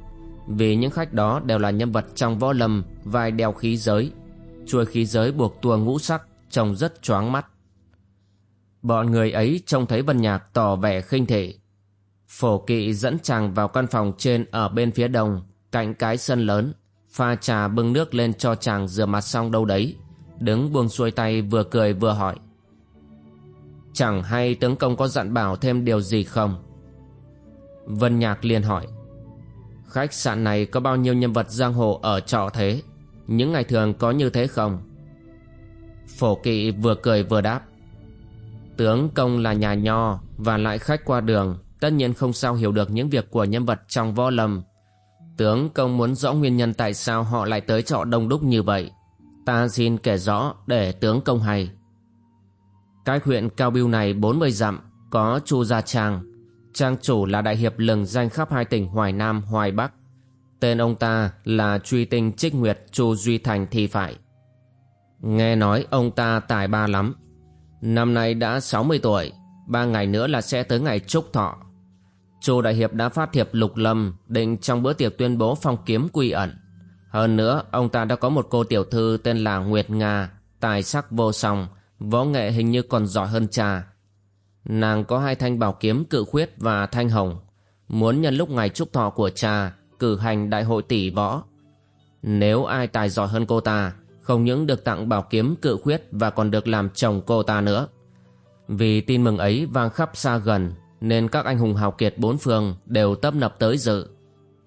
Vì những khách đó đều là nhân vật trong võ lâm, Vai đeo khí giới chuôi khí giới buộc tua ngũ sắc trông rất choáng mắt. Bọn người ấy trông thấy vân nhạc tỏ vẻ khinh thể phổ kỵ dẫn chàng vào căn phòng trên ở bên phía đông, cạnh cái sân lớn, pha trà bưng nước lên cho chàng rửa mặt xong đâu đấy, đứng buông xuôi tay vừa cười vừa hỏi. Chẳng hay tướng công có dặn bảo thêm điều gì không? Vân nhạc liền hỏi. Khách sạn này có bao nhiêu nhân vật giang hồ ở trọ thế? Những ngày thường có như thế không? Phổ kỵ vừa cười vừa đáp. Tướng công là nhà nho Và lại khách qua đường Tất nhiên không sao hiểu được những việc của nhân vật trong võ lâm. Tướng công muốn rõ nguyên nhân tại sao họ lại tới trọ đông đúc như vậy. Ta xin kể rõ để tướng công hay. Cái huyện Cao Biêu này 40 dặm Có Chu Gia Trang. Trang chủ là đại hiệp lừng danh khắp hai tỉnh Hoài Nam, Hoài Bắc. Tên ông ta là truy tinh trích nguyệt Chu Duy Thành thì phải. Nghe nói ông ta tài ba lắm. Năm nay đã 60 tuổi, ba ngày nữa là sẽ tới ngày trúc thọ. Chu Đại Hiệp đã phát thiệp lục lâm định trong bữa tiệc tuyên bố phong kiếm quy ẩn. Hơn nữa, ông ta đã có một cô tiểu thư tên là Nguyệt Nga, tài sắc vô song, võ nghệ hình như còn giỏi hơn cha. Nàng có hai thanh bảo kiếm cự khuyết và thanh hồng, muốn nhân lúc ngày trúc thọ của cha cử hành đại hội tỷ võ. Nếu ai tài giỏi hơn cô ta, không những được tặng bảo kiếm cự khuyết và còn được làm chồng cô ta nữa. Vì tin mừng ấy vang khắp xa gần, nên các anh hùng hào kiệt bốn phương đều tấp nập tới dự.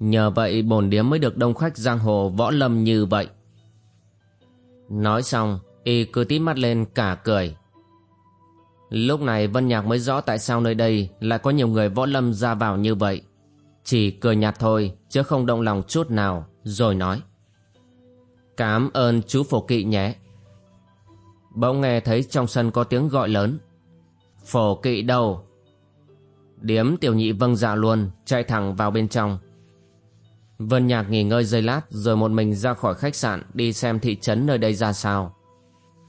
Nhờ vậy bồn điếm mới được đông khách giang hồ võ lâm như vậy. Nói xong, y cứ tí mắt lên cả cười. Lúc này Vân Nhạc mới rõ tại sao nơi đây lại có nhiều người võ lâm ra vào như vậy. Chỉ cười nhạt thôi, chứ không động lòng chút nào, Rồi nói. Cảm ơn chú phổ kỵ nhé. Bỗng nghe thấy trong sân có tiếng gọi lớn. Phổ kỵ đâu? Điếm tiểu nhị vâng dạ luôn, Chạy thẳng vào bên trong. Vân Nhạc nghỉ ngơi giây lát, Rồi một mình ra khỏi khách sạn, Đi xem thị trấn nơi đây ra sao.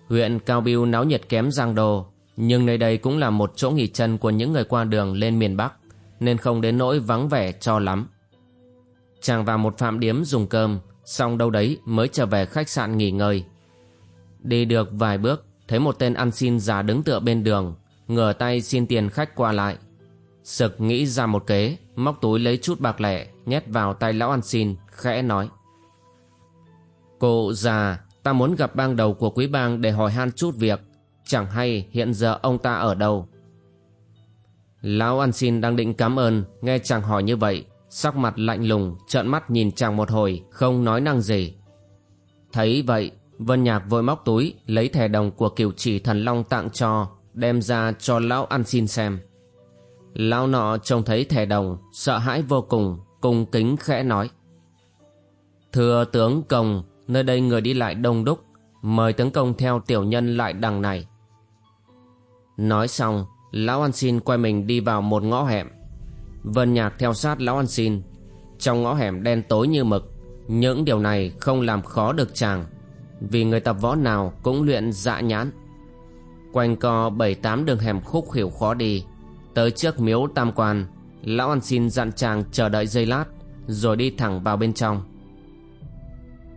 Huyện Cao Biêu náo nhiệt kém Giang Đô, Nhưng nơi đây cũng là một chỗ nghỉ chân Của những người qua đường lên miền Bắc nên không đến nỗi vắng vẻ cho lắm. Chàng vào một phạm điếm dùng cơm, xong đâu đấy mới trở về khách sạn nghỉ ngơi. Đi được vài bước, thấy một tên ăn xin già đứng tựa bên đường, ngửa tay xin tiền khách qua lại. Sực nghĩ ra một kế, móc túi lấy chút bạc lẻ, nhét vào tay lão ăn xin, khẽ nói. Cụ già, ta muốn gặp bang đầu của quý bang để hỏi han chút việc, chẳng hay hiện giờ ông ta ở đâu. Lão ăn xin đang định cảm ơn, Nghe chàng hỏi như vậy, Sắc mặt lạnh lùng, trợn mắt nhìn chàng một hồi, Không nói năng gì. Thấy vậy, Vân Nhạc vội móc túi, Lấy thẻ đồng của cửu chỉ thần long tặng cho, Đem ra cho lão ăn xin xem. Lão nọ trông thấy thẻ đồng, Sợ hãi vô cùng, Cung kính khẽ nói. Thưa tướng công, Nơi đây người đi lại đông đúc, Mời tướng công theo tiểu nhân lại đằng này. Nói xong Lão An xin quay mình đi vào một ngõ hẻm. Vân Nhạc theo sát lão An xin. Trong ngõ hẻm đen tối như mực, Những điều này không làm khó được chàng, Vì người tập võ nào cũng luyện dạ nhãn. Quanh co bảy tám đường hẻm khúc khỉu khó đi, Tới trước miếu tam quan, Lão An xin dặn chàng chờ đợi giây lát, Rồi đi thẳng vào bên trong.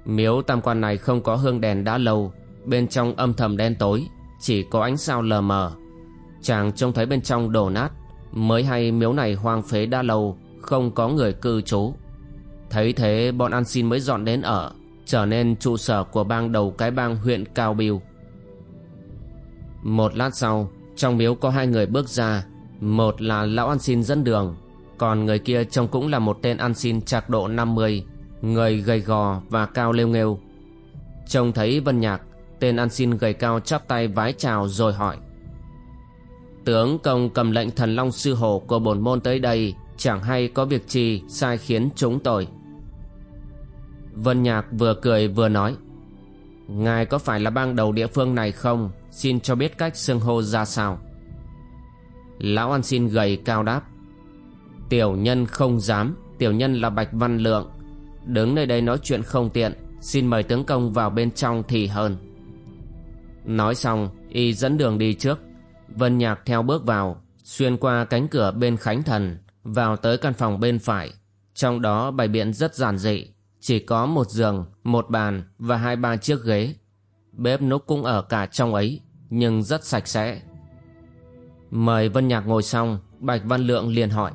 Miếu tam quan này không có hương đèn đã lâu, Bên trong âm thầm đen tối, Chỉ có ánh sao lờ mờ. Chàng trông thấy bên trong đổ nát. Mới hay miếu này hoang phế đã lâu, Không có người cư trú. Thấy thế, bọn an xin mới dọn đến ở, Trở nên trụ sở của bang đầu cái bang huyện Cao Biêu. Một lát sau, Trong miếu có hai người bước ra. Một là lão an xin dẫn đường, Còn người kia trông cũng là một tên an xin trạc độ 50 Người gầy gò và cao lêu nghêu. Trông thấy Vân Nhạc, Tên an xin gầy cao chắp tay vái chào rồi hỏi Tướng công cầm lệnh thần long sư hổ của bổn môn tới đây, Chẳng hay có việc gì sai khiến chúng tôi Vân Nhạc vừa cười vừa nói, Ngài có phải là bang đầu địa phương này không? Xin cho biết cách xưng hô ra sao. Lão ăn xin gầy cao đáp, Tiểu nhân không dám, Tiểu nhân là Bạch Văn Lượng. Đứng nơi đây nói chuyện không tiện, Xin mời tướng công vào bên trong thì hơn. Nói xong, Y dẫn đường đi trước. Vân Nhạc theo bước vào Xuyên qua cánh cửa bên Khánh Thần Vào tới căn phòng bên phải. Trong đó bày biện rất giản dị Chỉ có một giường, một bàn Và hai ba chiếc ghế. Bếp núc cũng ở cả trong ấy Nhưng rất sạch sẽ. Mời Vân Nhạc ngồi xong Bạch Văn Lượng liền hỏi.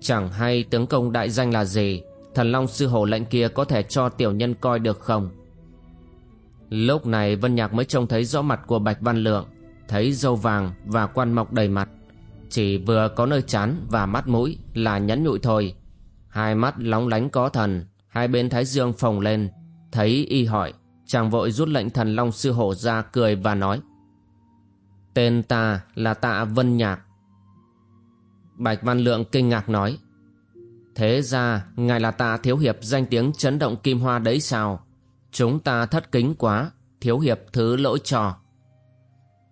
Chẳng hay tướng công đại danh là gì? Thần Long sư hổ lệnh kia có thể cho tiểu nhân coi được không? Lúc này Vân Nhạc mới trông thấy rõ mặt của Bạch Văn Lượng. Thấy râu vàng và quan mọc đầy mặt. Chỉ vừa có nơi chán và mắt mũi là nhẫn nhụi thôi. Hai mắt lóng lánh có thần, Hai bên thái dương phồng lên. Thấy y hỏi, Chàng vội rút lệnh thần Long sư hổ ra cười và nói, Tên ta là tạ Vân Nhạc. Bạch Văn Lượng kinh ngạc nói, Thế ra ngài là tạ thiếu hiệp danh tiếng chấn động kim hoa đấy sao? Chúng ta thất kính quá, Thiếu hiệp thứ lỗi trò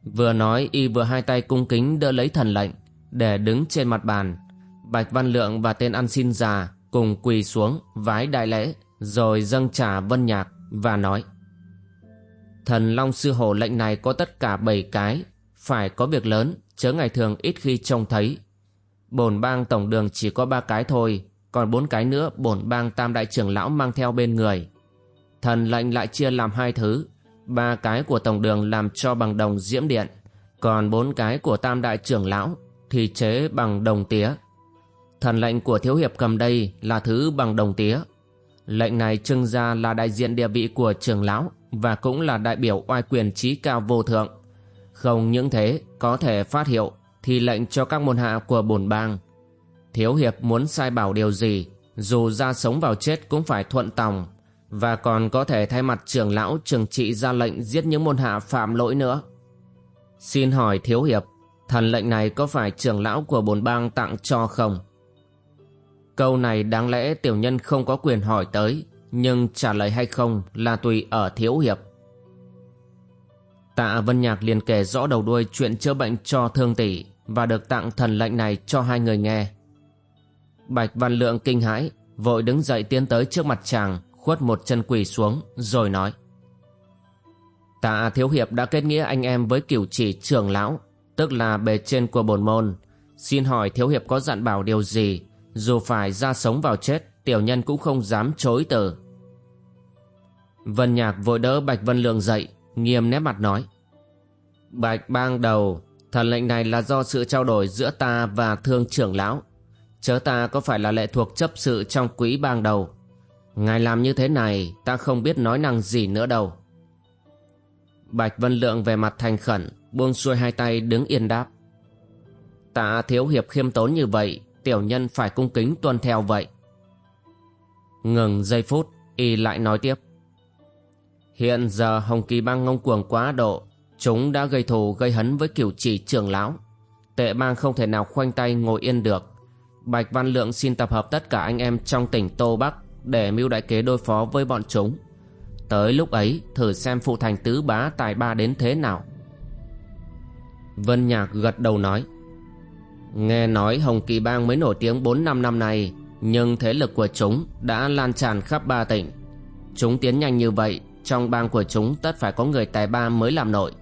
Vừa nói, y vừa hai tay cung kính đỡ lấy thần lệnh, Để đứng trên mặt bàn. Bạch Văn Lượng và tên ăn xin già Cùng quỳ xuống vái đại lễ, Rồi dâng trả vân nhạc Và nói, Thần Long Sư Hổ lệnh này có tất cả bảy cái, Phải có việc lớn, Chớ ngày thường ít khi trông thấy. Bồn bang tổng đường chỉ có ba cái thôi, Còn bốn cái nữa bổn bang tam đại trưởng lão mang theo bên người. Thần lệnh lại chia làm hai thứ ba cái của tổng đường làm cho bằng đồng diễm điện. Còn bốn cái của tam đại trưởng lão thì chế bằng đồng tía. Thần lệnh của thiếu hiệp cầm đây là thứ bằng đồng tía. Lệnh này trưng ra là đại diện địa vị của trưởng lão và cũng là đại biểu oai quyền trí cao vô thượng. Không những thế, có thể phát hiệu thì lệnh cho các môn hạ của bổn bang. Thiếu hiệp muốn sai bảo điều gì, dù ra sống vào chết cũng phải thuận tòng và còn có thể thay mặt trưởng lão trường trị ra lệnh giết những môn hạ phạm lỗi nữa. Xin hỏi thiếu hiệp, thần lệnh này có phải trưởng lão của bồn bang tặng cho không? Câu này đáng lẽ tiểu nhân không có quyền hỏi tới, nhưng trả lời hay không là tùy ở thiếu hiệp. Tạ Vân Nhạc liền kể rõ đầu đuôi chuyện chữa bệnh cho thương tỷ và được tặng thần lệnh này cho hai người nghe. Bạch Văn Lượng kinh hãi, vội đứng dậy tiến tới trước mặt chàng, khuất một chân quỳ xuống, rồi nói. Tạ thiếu hiệp đã kết nghĩa anh em với cửu chỉ trưởng lão, tức là bề trên của bổn môn. Xin hỏi thiếu hiệp có dặn bảo điều gì? Dù phải ra sống vào chết, tiểu nhân cũng không dám chối từ. Vân nhạc vội đỡ bạch vân lượng dậy, nghiêm nét mặt nói. Bạch bang đầu, thần lệnh này là do sự trao đổi giữa ta và thương trưởng lão. Chớ ta có phải là lệ thuộc chấp sự trong quỹ bang đầu. Ngài làm như thế này ta không biết nói năng gì nữa đâu. Bạch Vân Lượng về mặt thành khẩn, buông xuôi hai tay đứng yên đáp. Tạ thiếu hiệp khiêm tốn như vậy Tiểu nhân phải cung kính tuân theo vậy Ngừng giây phút Y lại nói tiếp Hiện giờ Hồng Kỳ Bang ngông cuồng quá độ Chúng đã gây thù gây hấn với cửu chỉ trưởng lão Tệ bang không thể nào khoanh tay ngồi yên được Bạch Văn Lượng xin tập hợp tất cả anh em trong tỉnh Tô Bắc để mưu đại kế đối phó với bọn chúng. Tới lúc ấy, thử xem phụ thành tứ bá tài ba đến thế nào. Vân Nhạc gật đầu nói, Nghe nói Hồng Kỳ Bang mới nổi tiếng 4 năm năm nay Nhưng thế lực của chúng đã lan tràn khắp ba tỉnh. Chúng tiến nhanh như vậy, Trong bang của chúng tất phải có người tài ba mới làm nội.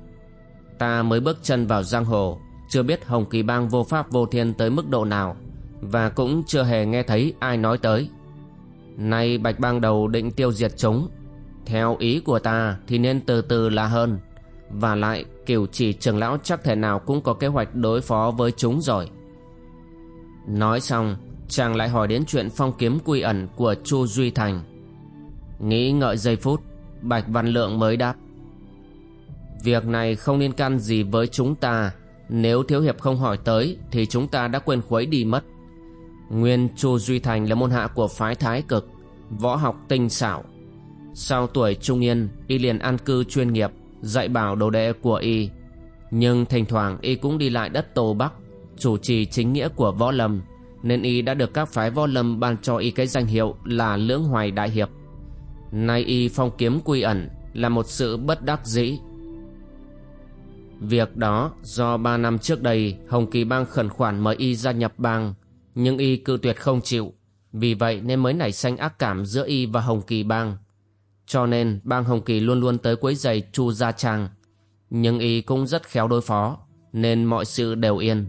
Ta mới bước chân vào giang hồ, Chưa biết Hồng Kỳ Bang vô pháp vô thiên tới mức độ nào, Và cũng chưa hề nghe thấy ai nói tới. Nay Bạch Bang đầu định tiêu diệt chúng. Theo ý của ta thì nên từ từ là hơn. Và lại kiểu chỉ trưởng lão chắc thể nào cũng có kế hoạch đối phó với chúng rồi. Nói xong, chàng lại hỏi đến chuyện phong kiếm quy ẩn của Chu Duy Thành. Nghĩ ngợi giây phút, Bạch Văn Lượng mới đáp. Việc này không liên can gì với chúng ta. Nếu Thiếu Hiệp không hỏi tới Thì chúng ta đã quên khuấy đi mất. Nguyên Chu Duy Thành là môn hạ của phái Thái Cực, Võ học tinh xảo. Sau tuổi trung niên Y liền an cư chuyên nghiệp, Dạy bảo đồ đệ của Y. Nhưng thỉnh thoảng Y cũng đi lại đất Tô Bắc, Chủ trì chính nghĩa của võ lâm, Nên Y đã được các phái võ lâm ban cho Y cái danh hiệu là Lưỡng Hoài Đại Hiệp. Nay Y phong kiếm quy ẩn Là một sự bất đắc dĩ. Việc đó do ba năm trước đây Hồng Kỳ Bang khẩn khoản mời y gia nhập bang. Nhưng y cự tuyệt không chịu. Vì vậy nên mới nảy sinh ác cảm giữa y và Hồng Kỳ Bang. Cho nên, bang Hồng Kỳ luôn luôn tới quấy giày Chu Gia Trang. Nhưng y cũng rất khéo đối phó, Nên mọi sự đều yên.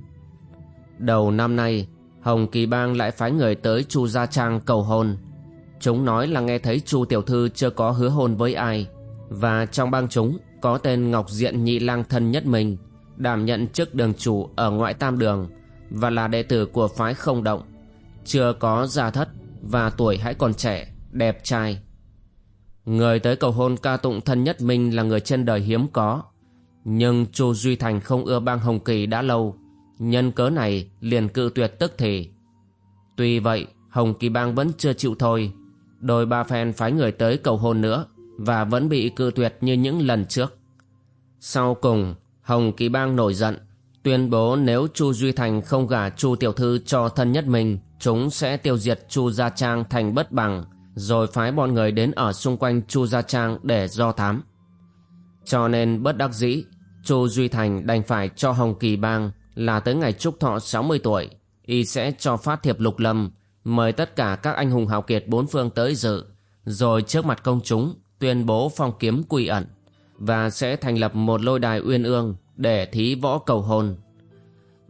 Đầu năm nay, Hồng Kỳ Bang lại phái người tới Chu Gia Trang cầu hôn. Chúng nói là nghe thấy Chu Tiểu Thư chưa có hứa hôn với ai. Và trong bang chúng, có tên Ngọc Diện Nhị Lang Thân Nhất Mình, đảm nhận chức đường chủ ở ngoại tam đường và là đệ tử của phái không động. Chưa có gia thất và tuổi hãy còn trẻ đẹp trai. Người tới cầu hôn ca tụng thân nhất minh là người trên đời hiếm có. Nhưng chu duy thành không ưa bang hồng kỳ đã lâu. Nhân cớ này liền cự tuyệt tức thì. Tuy vậy hồng kỳ bang vẫn chưa chịu thôi. Đôi ba phen phái người tới cầu hôn nữa và vẫn bị cự tuyệt như những lần trước. Sau cùng, Hồng Kỳ Bang nổi giận, tuyên bố nếu Chu Duy Thành không gả Chu Tiểu Thư cho thân nhất mình, chúng sẽ tiêu diệt Chu Gia Trang thành bất bằng, rồi phái bọn người đến ở xung quanh Chu Gia Trang để do thám. Cho nên bất đắc dĩ, Chu Duy Thành đành phải cho Hồng Kỳ Bang là tới ngày trúc thọ 60 tuổi, y sẽ cho phát thiệp lục lâm, mời tất cả các anh hùng hào kiệt bốn phương tới dự, rồi trước mặt công chúng tuyên bố phong kiếm quy ẩn và sẽ thành lập một lôi đài uyên ương để thí võ cầu hôn.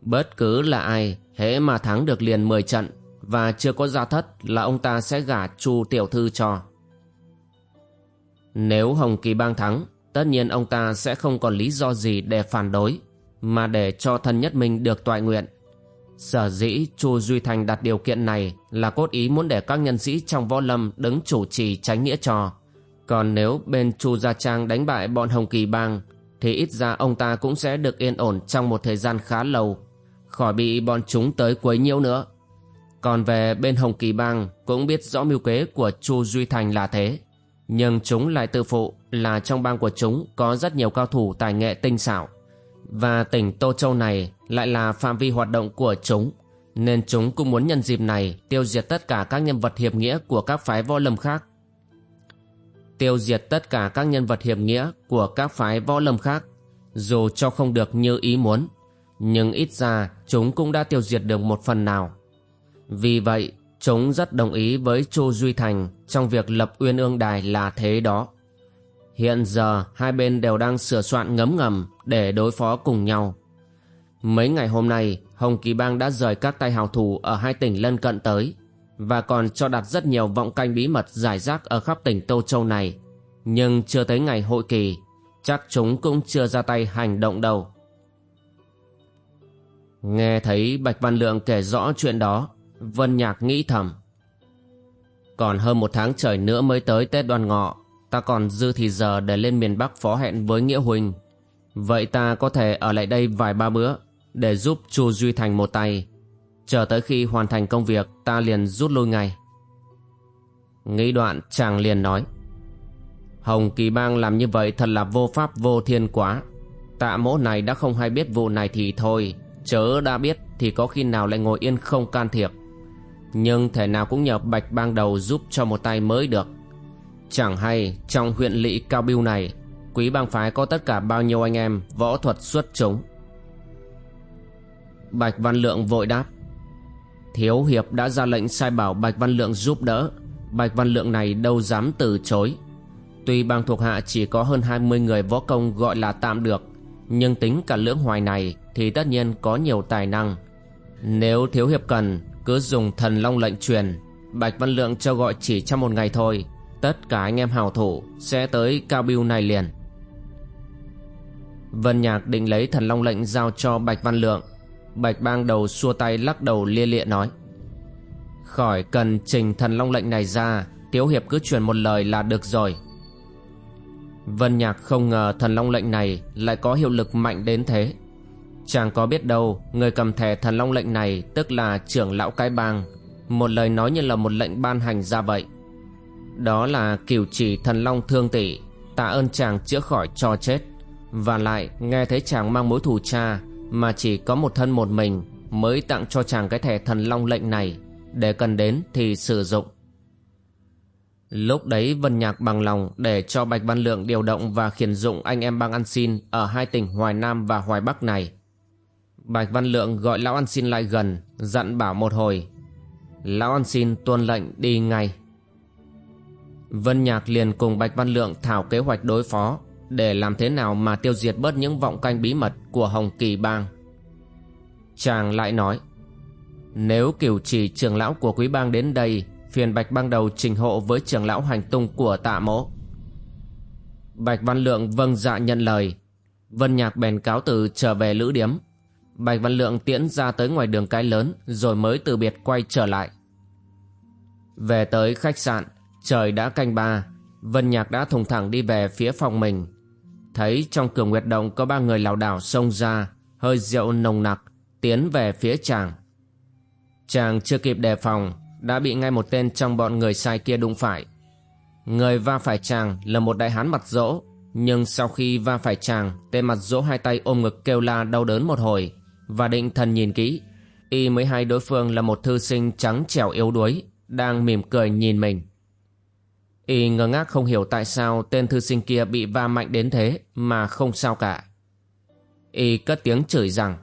Bất cứ là ai, hễ mà thắng được liền 10 trận và chưa có gia thất là ông ta sẽ gả chu tiểu thư cho. Nếu Hồng Kỳ Bang thắng, tất nhiên ông ta sẽ không còn lý do gì để phản đối, mà để cho thân nhất mình được toại nguyện. Sở dĩ Chu Duy Thành đặt điều kiện này là cốt ý muốn để các nhân sĩ trong võ lâm đứng chủ trì tránh nghĩa trò còn nếu bên Chu Gia Trang đánh bại bọn Hồng Kỳ Bang thì ít ra ông ta cũng sẽ được yên ổn trong một thời gian khá lâu, khỏi bị bọn chúng tới quấy nhiễu nữa. Còn về bên Hồng Kỳ Bang cũng biết rõ mưu kế của Chu Duy Thành là thế, nhưng chúng lại tự phụ là trong bang của chúng có rất nhiều cao thủ tài nghệ tinh xảo. Và tỉnh Tô Châu này lại là phạm vi hoạt động của chúng, nên chúng cũng muốn nhân dịp này tiêu diệt tất cả các nhân vật hiệp nghĩa của các phái võ lâm khác tiêu diệt tất cả các nhân vật hiệp nghĩa của các phái võ lâm khác, dù cho không được như ý muốn, nhưng ít ra chúng cũng đã tiêu diệt được một phần nào. Vì vậy, chúng rất đồng ý với Chu Duy Thành trong việc lập Uyên Ương Đài là thế đó. Hiện giờ hai bên đều đang sửa soạn ngấm ngầm để đối phó cùng nhau. Mấy ngày hôm nay, Hồng Kỳ Bang đã rời các tay hào thủ ở hai tỉnh lân cận tới và còn cho đặt rất nhiều vọng canh bí mật giải rác ở khắp tỉnh Tô Châu này. Nhưng chưa tới ngày hội kỳ, chắc chúng cũng chưa ra tay hành động đâu. Nghe thấy Bạch Văn Lượng kể rõ chuyện đó, Vân Nhạc nghĩ thầm. Còn hơn một tháng trời nữa mới tới Tết đoan ngọ, ta còn dư thì giờ để lên miền Bắc phó hẹn với Nghĩa Huỳnh. Vậy ta có thể ở lại đây vài ba bữa, để giúp Chu Duy Thành một tay. Chờ tới khi hoàn thành công việc ta liền rút lui ngay. Nghĩ đoạn chàng liền nói Hồng Kỳ Bang làm như vậy thật là vô pháp vô thiên quá. Tạ mỗ này đã không hay biết vụ này thì thôi, chớ đã biết thì có khi nào lại ngồi yên không can thiệp. Nhưng thể nào cũng nhờ Bạch Bang đầu giúp cho một tay mới được. Chẳng hay trong huyện lỵ Cao Biêu này, quý bang phái có tất cả bao nhiêu anh em võ thuật xuất chúng. Bạch Văn Lượng vội đáp. Thiếu hiệp đã ra lệnh sai bảo Bạch Văn Lượng giúp đỡ. Bạch Văn Lượng này đâu dám từ chối. Tuy bang thuộc hạ chỉ có hơn 20 người võ công gọi là tạm được, nhưng tính cả lưỡng hoài này thì tất nhiên có nhiều tài năng. Nếu thiếu hiệp cần, cứ dùng thần long lệnh truyền, Bạch Văn Lượng cho gọi chỉ trong một ngày thôi, tất cả anh em hào thủ sẽ tới cao biêu này liền. Vân Nhạc định lấy thần long lệnh giao cho Bạch Văn Lượng. Bạch bang đầu xua tay lắc đầu lia lịa nói. Khỏi cần trình thần long lệnh này ra, Tiếu Hiệp cứ truyền một lời là được rồi. Vân Nhạc không ngờ thần long lệnh này lại có hiệu lực mạnh đến thế. Chàng có biết đâu người cầm thẻ thần long lệnh này tức là trưởng lão cái bang. Một lời nói như là một lệnh ban hành ra vậy. Đó là cửu chỉ thần long thương tỷ, tạ ơn chàng chữa khỏi cho chết. Và lại nghe thấy chàng mang mối thù cha mà chỉ có một thân một mình mới tặng cho chàng cái thẻ thần long lệnh này để cần đến thì sử dụng. Lúc đấy Vân Nhạc bằng lòng để cho Bạch Văn Lượng điều động và khiển dụng anh em bang ăn xin ở hai tỉnh Hoài Nam và Hoài Bắc này. Bạch Văn Lượng gọi Lão Ăn xin lại gần, dặn bảo một hồi. Lão Ăn xin tuân lệnh đi ngay. Vân Nhạc liền cùng Bạch Văn Lượng thảo kế hoạch đối phó để làm thế nào mà tiêu diệt bớt những vọng canh bí mật của Hồng Kỳ Bang. Chàng lại nói, nếu cửu chỉ trưởng lão của quý bang đến đây phiền Bạch bang đầu trình hộ với trưởng lão hành tung của tạ mỗ. Bạch Văn Lượng vâng dạ nhận lời. Vân Nhạc bèn cáo từ trở về lữ điếm. Bạch Văn Lượng tiễn ra tới ngoài đường cái lớn rồi mới từ biệt quay trở lại. Về tới khách sạn, trời đã canh ba, Vân Nhạc đã thùng thẳng đi về phía phòng mình. Thấy trong cửa nguyệt động có ba người lảo đảo xông ra, hơi rượu nồng nặc, tiến về phía chàng. Chàng chưa kịp đề phòng, đã bị ngay một tên trong bọn người sai kia đụng phải. Người va phải chàng là một đại hán mặt rỗ nhưng sau khi va phải chàng, tên mặt rỗ hai tay ôm ngực kêu la đau đớn một hồi, và định thần nhìn kỹ, y mới hay đối phương là một thư sinh trắng trẻo yếu đuối, đang mỉm cười nhìn mình. Y ngơ ngác không hiểu tại sao tên thư sinh kia bị va mạnh đến thế mà không sao cả. Y cất tiếng chửi rằng,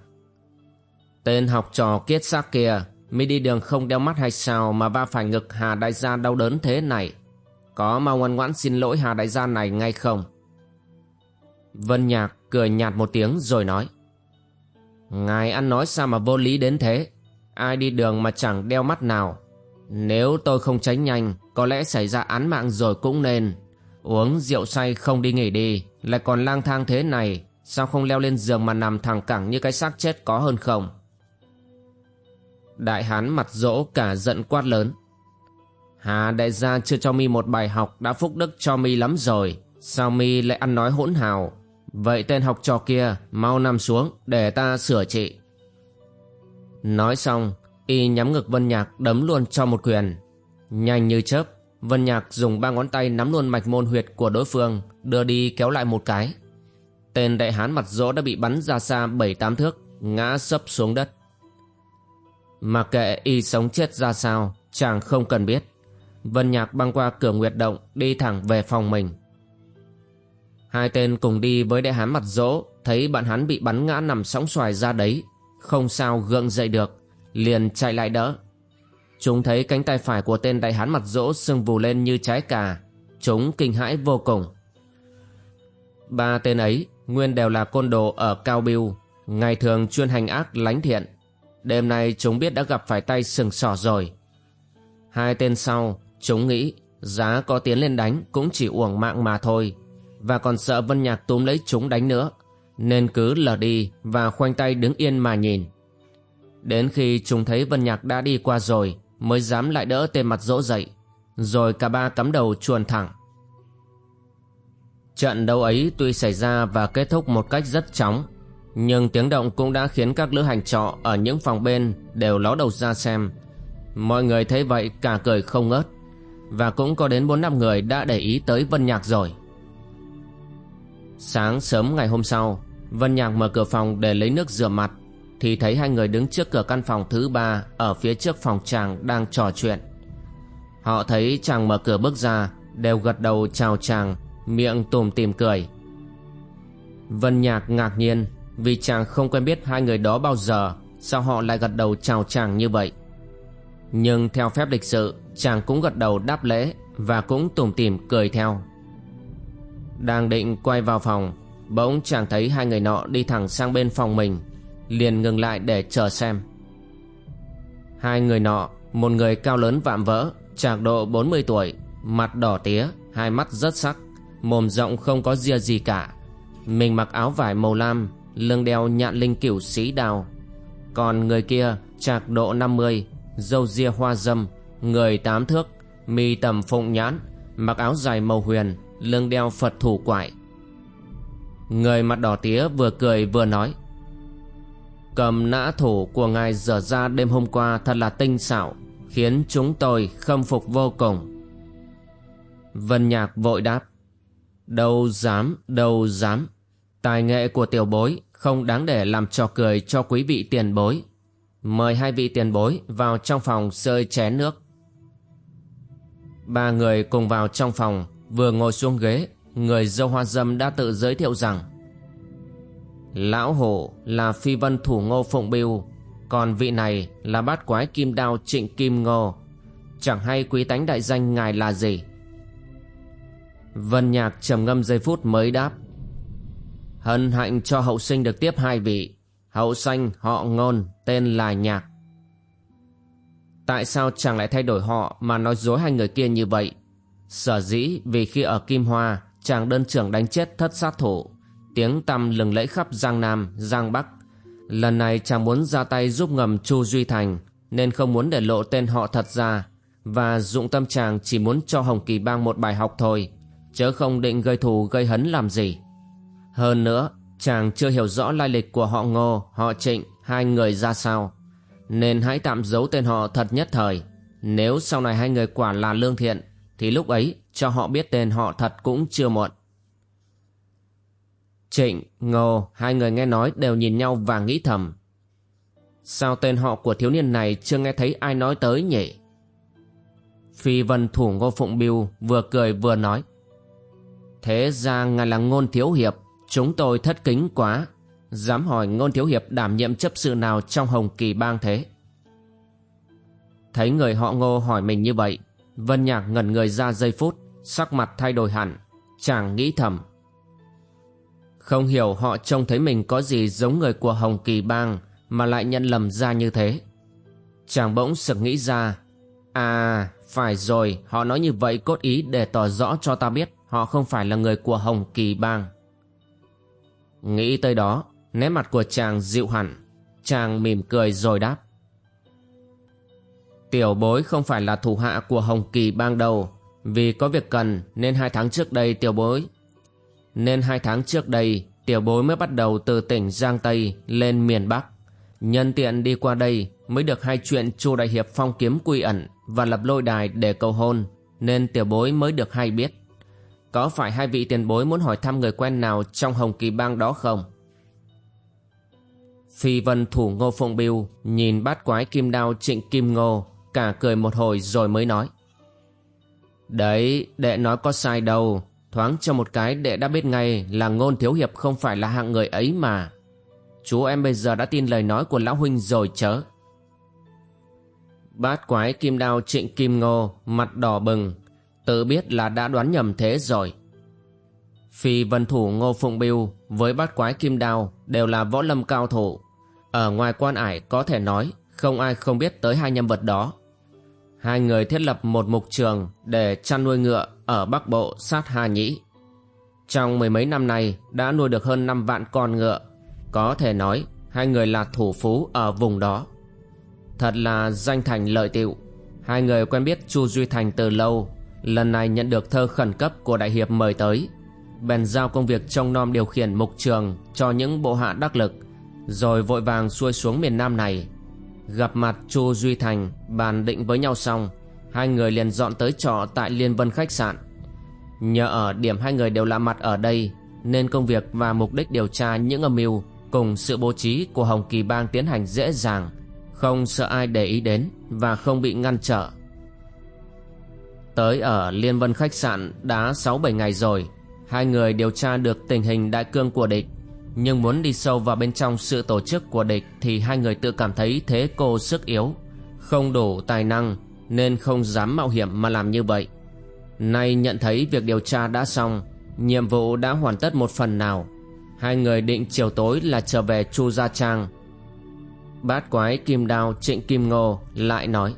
Tên học trò kiết xác kia mới đi đường không đeo mắt hay sao mà va phải ngực Hà Đại gia đau đớn thế này. Có mau ngoan ngoãn xin lỗi Hà Đại gia này ngay không? Vân Nhạc cười nhạt một tiếng rồi nói. Ngài ăn nói sao mà vô lý đến thế? Ai đi đường mà chẳng đeo mắt nào? Nếu tôi không tránh nhanh, có lẽ xảy ra án mạng rồi cũng nên. Uống rượu say không đi nghỉ đi, lại còn lang thang thế này, sao không leo lên giường mà nằm thẳng cẳng như cái xác chết có hơn không? Đại hán mặt dỗ cả giận quát lớn. Hà đại gia chưa cho mi một bài học đã phúc đức cho mi lắm rồi. Sao mi lại ăn nói hỗn hào? Vậy tên học trò kia mau nằm xuống để ta sửa trị. Nói xong, y nhắm ngực Vân Nhạc đấm luôn cho một quyền. Nhanh như chớp, Vân Nhạc dùng ba ngón tay nắm luôn mạch môn huyệt của đối phương, đưa đi kéo lại một cái. Tên đại hán mặt rỗ đã bị bắn ra xa bảy tám thước, ngã sấp xuống đất. Mà kệ y sống chết ra sao Chàng không cần biết Vân Nhạc băng qua cửa nguyệt động Đi thẳng về phòng mình Hai tên cùng đi với đại hán mặt rỗ Thấy bạn hắn bị bắn ngã nằm sóng xoài ra đấy Không sao gượng dậy được Liền chạy lại đỡ Chúng thấy cánh tay phải của tên đại hán mặt rỗ sưng vù lên như trái cà Chúng kinh hãi vô cùng Ba tên ấy Nguyên đều là côn đồ ở Cao Biêu Ngày thường chuyên hành ác lánh thiện Đêm nay chúng biết đã gặp phải tay sừng sỏ rồi. Hai tên sau, chúng nghĩ giá có tiến lên đánh cũng chỉ uổng mạng mà thôi. Và còn sợ Vân Nhạc túm lấy chúng đánh nữa. Nên cứ lờ đi và khoanh tay đứng yên mà nhìn. Đến khi chúng thấy Vân Nhạc đã đi qua rồi mới dám lại đỡ tên mặt dỗ dậy. Rồi cả ba cắm đầu chuồn thẳng. Trận đấu ấy tuy xảy ra và kết thúc một cách rất chóng Nhưng tiếng động cũng đã khiến các lữ hành trọ ở những phòng bên đều ló đầu ra xem. Mọi người thấy vậy cả cười không ngớt. Và cũng có đến bốn năm người đã để ý tới Vân Nhạc rồi. Sáng sớm ngày hôm sau, Vân Nhạc mở cửa phòng để lấy nước rửa mặt thì thấy hai người đứng trước cửa căn phòng thứ ba ở phía trước phòng chàng đang trò chuyện. Họ thấy chàng mở cửa bước ra đều gật đầu chào chàng, miệng tùm tìm cười. Vân Nhạc ngạc nhiên vì chàng không quen biết hai người đó bao giờ sao họ lại gật đầu chào chàng như vậy. Nhưng theo phép lịch sự chàng cũng gật đầu đáp lễ và cũng tùm tìm cười theo. Đang định quay vào phòng Bỗng chàng thấy hai người nọ đi thẳng sang bên phòng mình Liền ngừng lại để chờ xem. Hai người nọ, Một người cao lớn vạm vỡ Trạc độ 40 tuổi, Mặt đỏ tía, Hai mắt rất sắc, Mồm rộng không có ria gì cả. Mình mặc áo vải màu lam, Lưng đeo nhạn linh cửu sĩ đào. Còn người kia Trạc độ 50 Dâu ria hoa dâm, Người tám thước, Mi tầm phụng nhãn, Mặc áo dài màu huyền, Lưng đeo Phật thủ quải. Người mặt đỏ tía vừa cười vừa nói Cầm nã thủ của ngài dở ra đêm hôm qua thật là tinh xảo Khiến chúng tôi khâm phục vô cùng. Vân Nhạc vội đáp Đâu dám, đâu dám Tài nghệ của tiểu bối không đáng để làm trò cười cho quý vị tiền bối. Mời hai vị tiền bối vào trong phòng sơi chén nước. Ba người cùng vào trong phòng Vừa ngồi xuống ghế Người dâu hoa dâm đã tự giới thiệu rằng Lão hổ là phi vân thủ ngô phụng biêu Còn vị này là bát quái kim đao trịnh kim ngô. Chẳng hay quý tánh đại danh ngài là gì? Vân Nhạc trầm ngâm giây phút mới đáp. Hân hạnh cho hậu sinh được tiếp hai vị. Hậu sanh họ ngôn, tên là Nhạc. Tại sao chàng lại thay đổi họ mà nói dối hai người kia như vậy? Sở dĩ vì khi ở Kim Hoa, chàng đơn trưởng đánh chết thất sát thủ tiếng tăm lừng lẫy khắp giang nam, giang bắc. Lần này chàng muốn ra tay giúp ngầm chu duy thành, nên không muốn để lộ tên họ thật ra. Và dụng tâm chàng chỉ muốn cho hồng kỳ bang một bài học thôi, chớ không định gây thù, gây hấn làm gì. Hơn nữa, chàng chưa hiểu rõ lai lịch của họ ngô, họ trịnh, hai người ra sao. Nên hãy tạm giấu tên họ thật nhất thời. Nếu sau này hai người quả là lương thiện, thì lúc ấy cho họ biết tên họ thật cũng chưa muộn. Trịnh, Ngô, hai người nghe nói đều nhìn nhau và nghĩ thầm. Sao tên họ của thiếu niên này chưa nghe thấy ai nói tới nhỉ? Phi vân thủ Ngô Phụng Biêu vừa cười vừa nói. Thế ra ngài là ngôn thiếu hiệp, chúng tôi thất kính quá. Dám hỏi ngôn thiếu hiệp đảm nhiệm chấp sự nào trong hồng kỳ bang thế? Thấy người họ ngô hỏi mình như vậy, Vân Nhạc ngẩn người ra giây phút, sắc mặt thay đổi hẳn, chàng nghĩ thầm. Không hiểu họ trông thấy mình có gì giống người của Hồng Kỳ Bang mà lại nhận lầm ra như thế. Chàng bỗng sực nghĩ ra, à, phải rồi, họ nói như vậy cốt ý để tỏ rõ cho ta biết họ không phải là người của Hồng Kỳ Bang. Nghĩ tới đó, nét mặt của chàng dịu hẳn, chàng mỉm cười rồi đáp. Tiểu bối không phải là thủ hạ của Hồng Kỳ bang đâu, Vì có việc cần nên hai tháng trước đây tiểu bối nên hai tháng trước đây tiểu bối mới bắt đầu từ tỉnh Giang Tây lên miền Bắc Nhân tiện đi qua đây mới được hai chuyện Chu Đại Hiệp phong kiếm quy ẩn và lập lôi đài để cầu hôn Nên tiểu bối mới được hay biết Có phải hai vị tiền bối muốn hỏi thăm người quen nào trong Hồng Kỳ bang đó không? Phi vân thủ ngô phụng biêu nhìn bát quái kim đao trịnh kim ngô cả cười một hồi rồi mới nói. Đấy, đệ nói có sai đâu, thoáng cho một cái đệ đã biết ngay là ngôn thiếu hiệp không phải là hạng người ấy mà. Chú em bây giờ đã tin lời nói của lão huynh rồi chớ. Bát quái kim đao trịnh kim ngô, mặt đỏ bừng, tự biết là đã đoán nhầm thế rồi. Phi vân thủ ngô phụng biêu với bát quái kim đao đều là võ lâm cao thủ. Ở ngoài quan ải có thể nói không ai không biết tới hai nhân vật đó hai người thiết lập một mục trường để chăn nuôi ngựa ở Bắc Bộ sát Hà Nhĩ. Trong mười mấy năm nay đã nuôi được hơn 5 vạn con ngựa, có thể nói hai người là thủ phú ở vùng đó. Thật là danh thành lợi tiệu, hai người quen biết Chu Duy Thành từ lâu, lần này nhận được thơ khẩn cấp của Đại Hiệp mời tới. Bèn giao công việc trông nom điều khiển mục trường cho những bộ hạ đắc lực rồi vội vàng xuôi xuống miền Nam này. Gặp mặt Chu Duy Thành bàn định với nhau xong, hai người liền dọn tới trọ tại Liên Vân khách sạn. Nhờ ở điểm hai người đều lạ mặt ở đây, nên công việc và mục đích điều tra những âm mưu cùng sự bố trí của Hồng Kỳ Bang tiến hành dễ dàng, không sợ ai để ý đến và không bị ngăn trở. Tới ở Liên Vân khách sạn đã 6-7 ngày rồi, hai người điều tra được tình hình đại cương của địch nhưng muốn đi sâu vào bên trong sự tổ chức của địch thì hai người tự cảm thấy thế cô sức yếu, không đủ tài năng nên không dám mạo hiểm mà làm như vậy. Nay nhận thấy việc điều tra đã xong, nhiệm vụ đã hoàn tất một phần nào. Hai người định chiều tối là trở về Chu Gia Trang. Bát quái kim đao trịnh kim ngô lại nói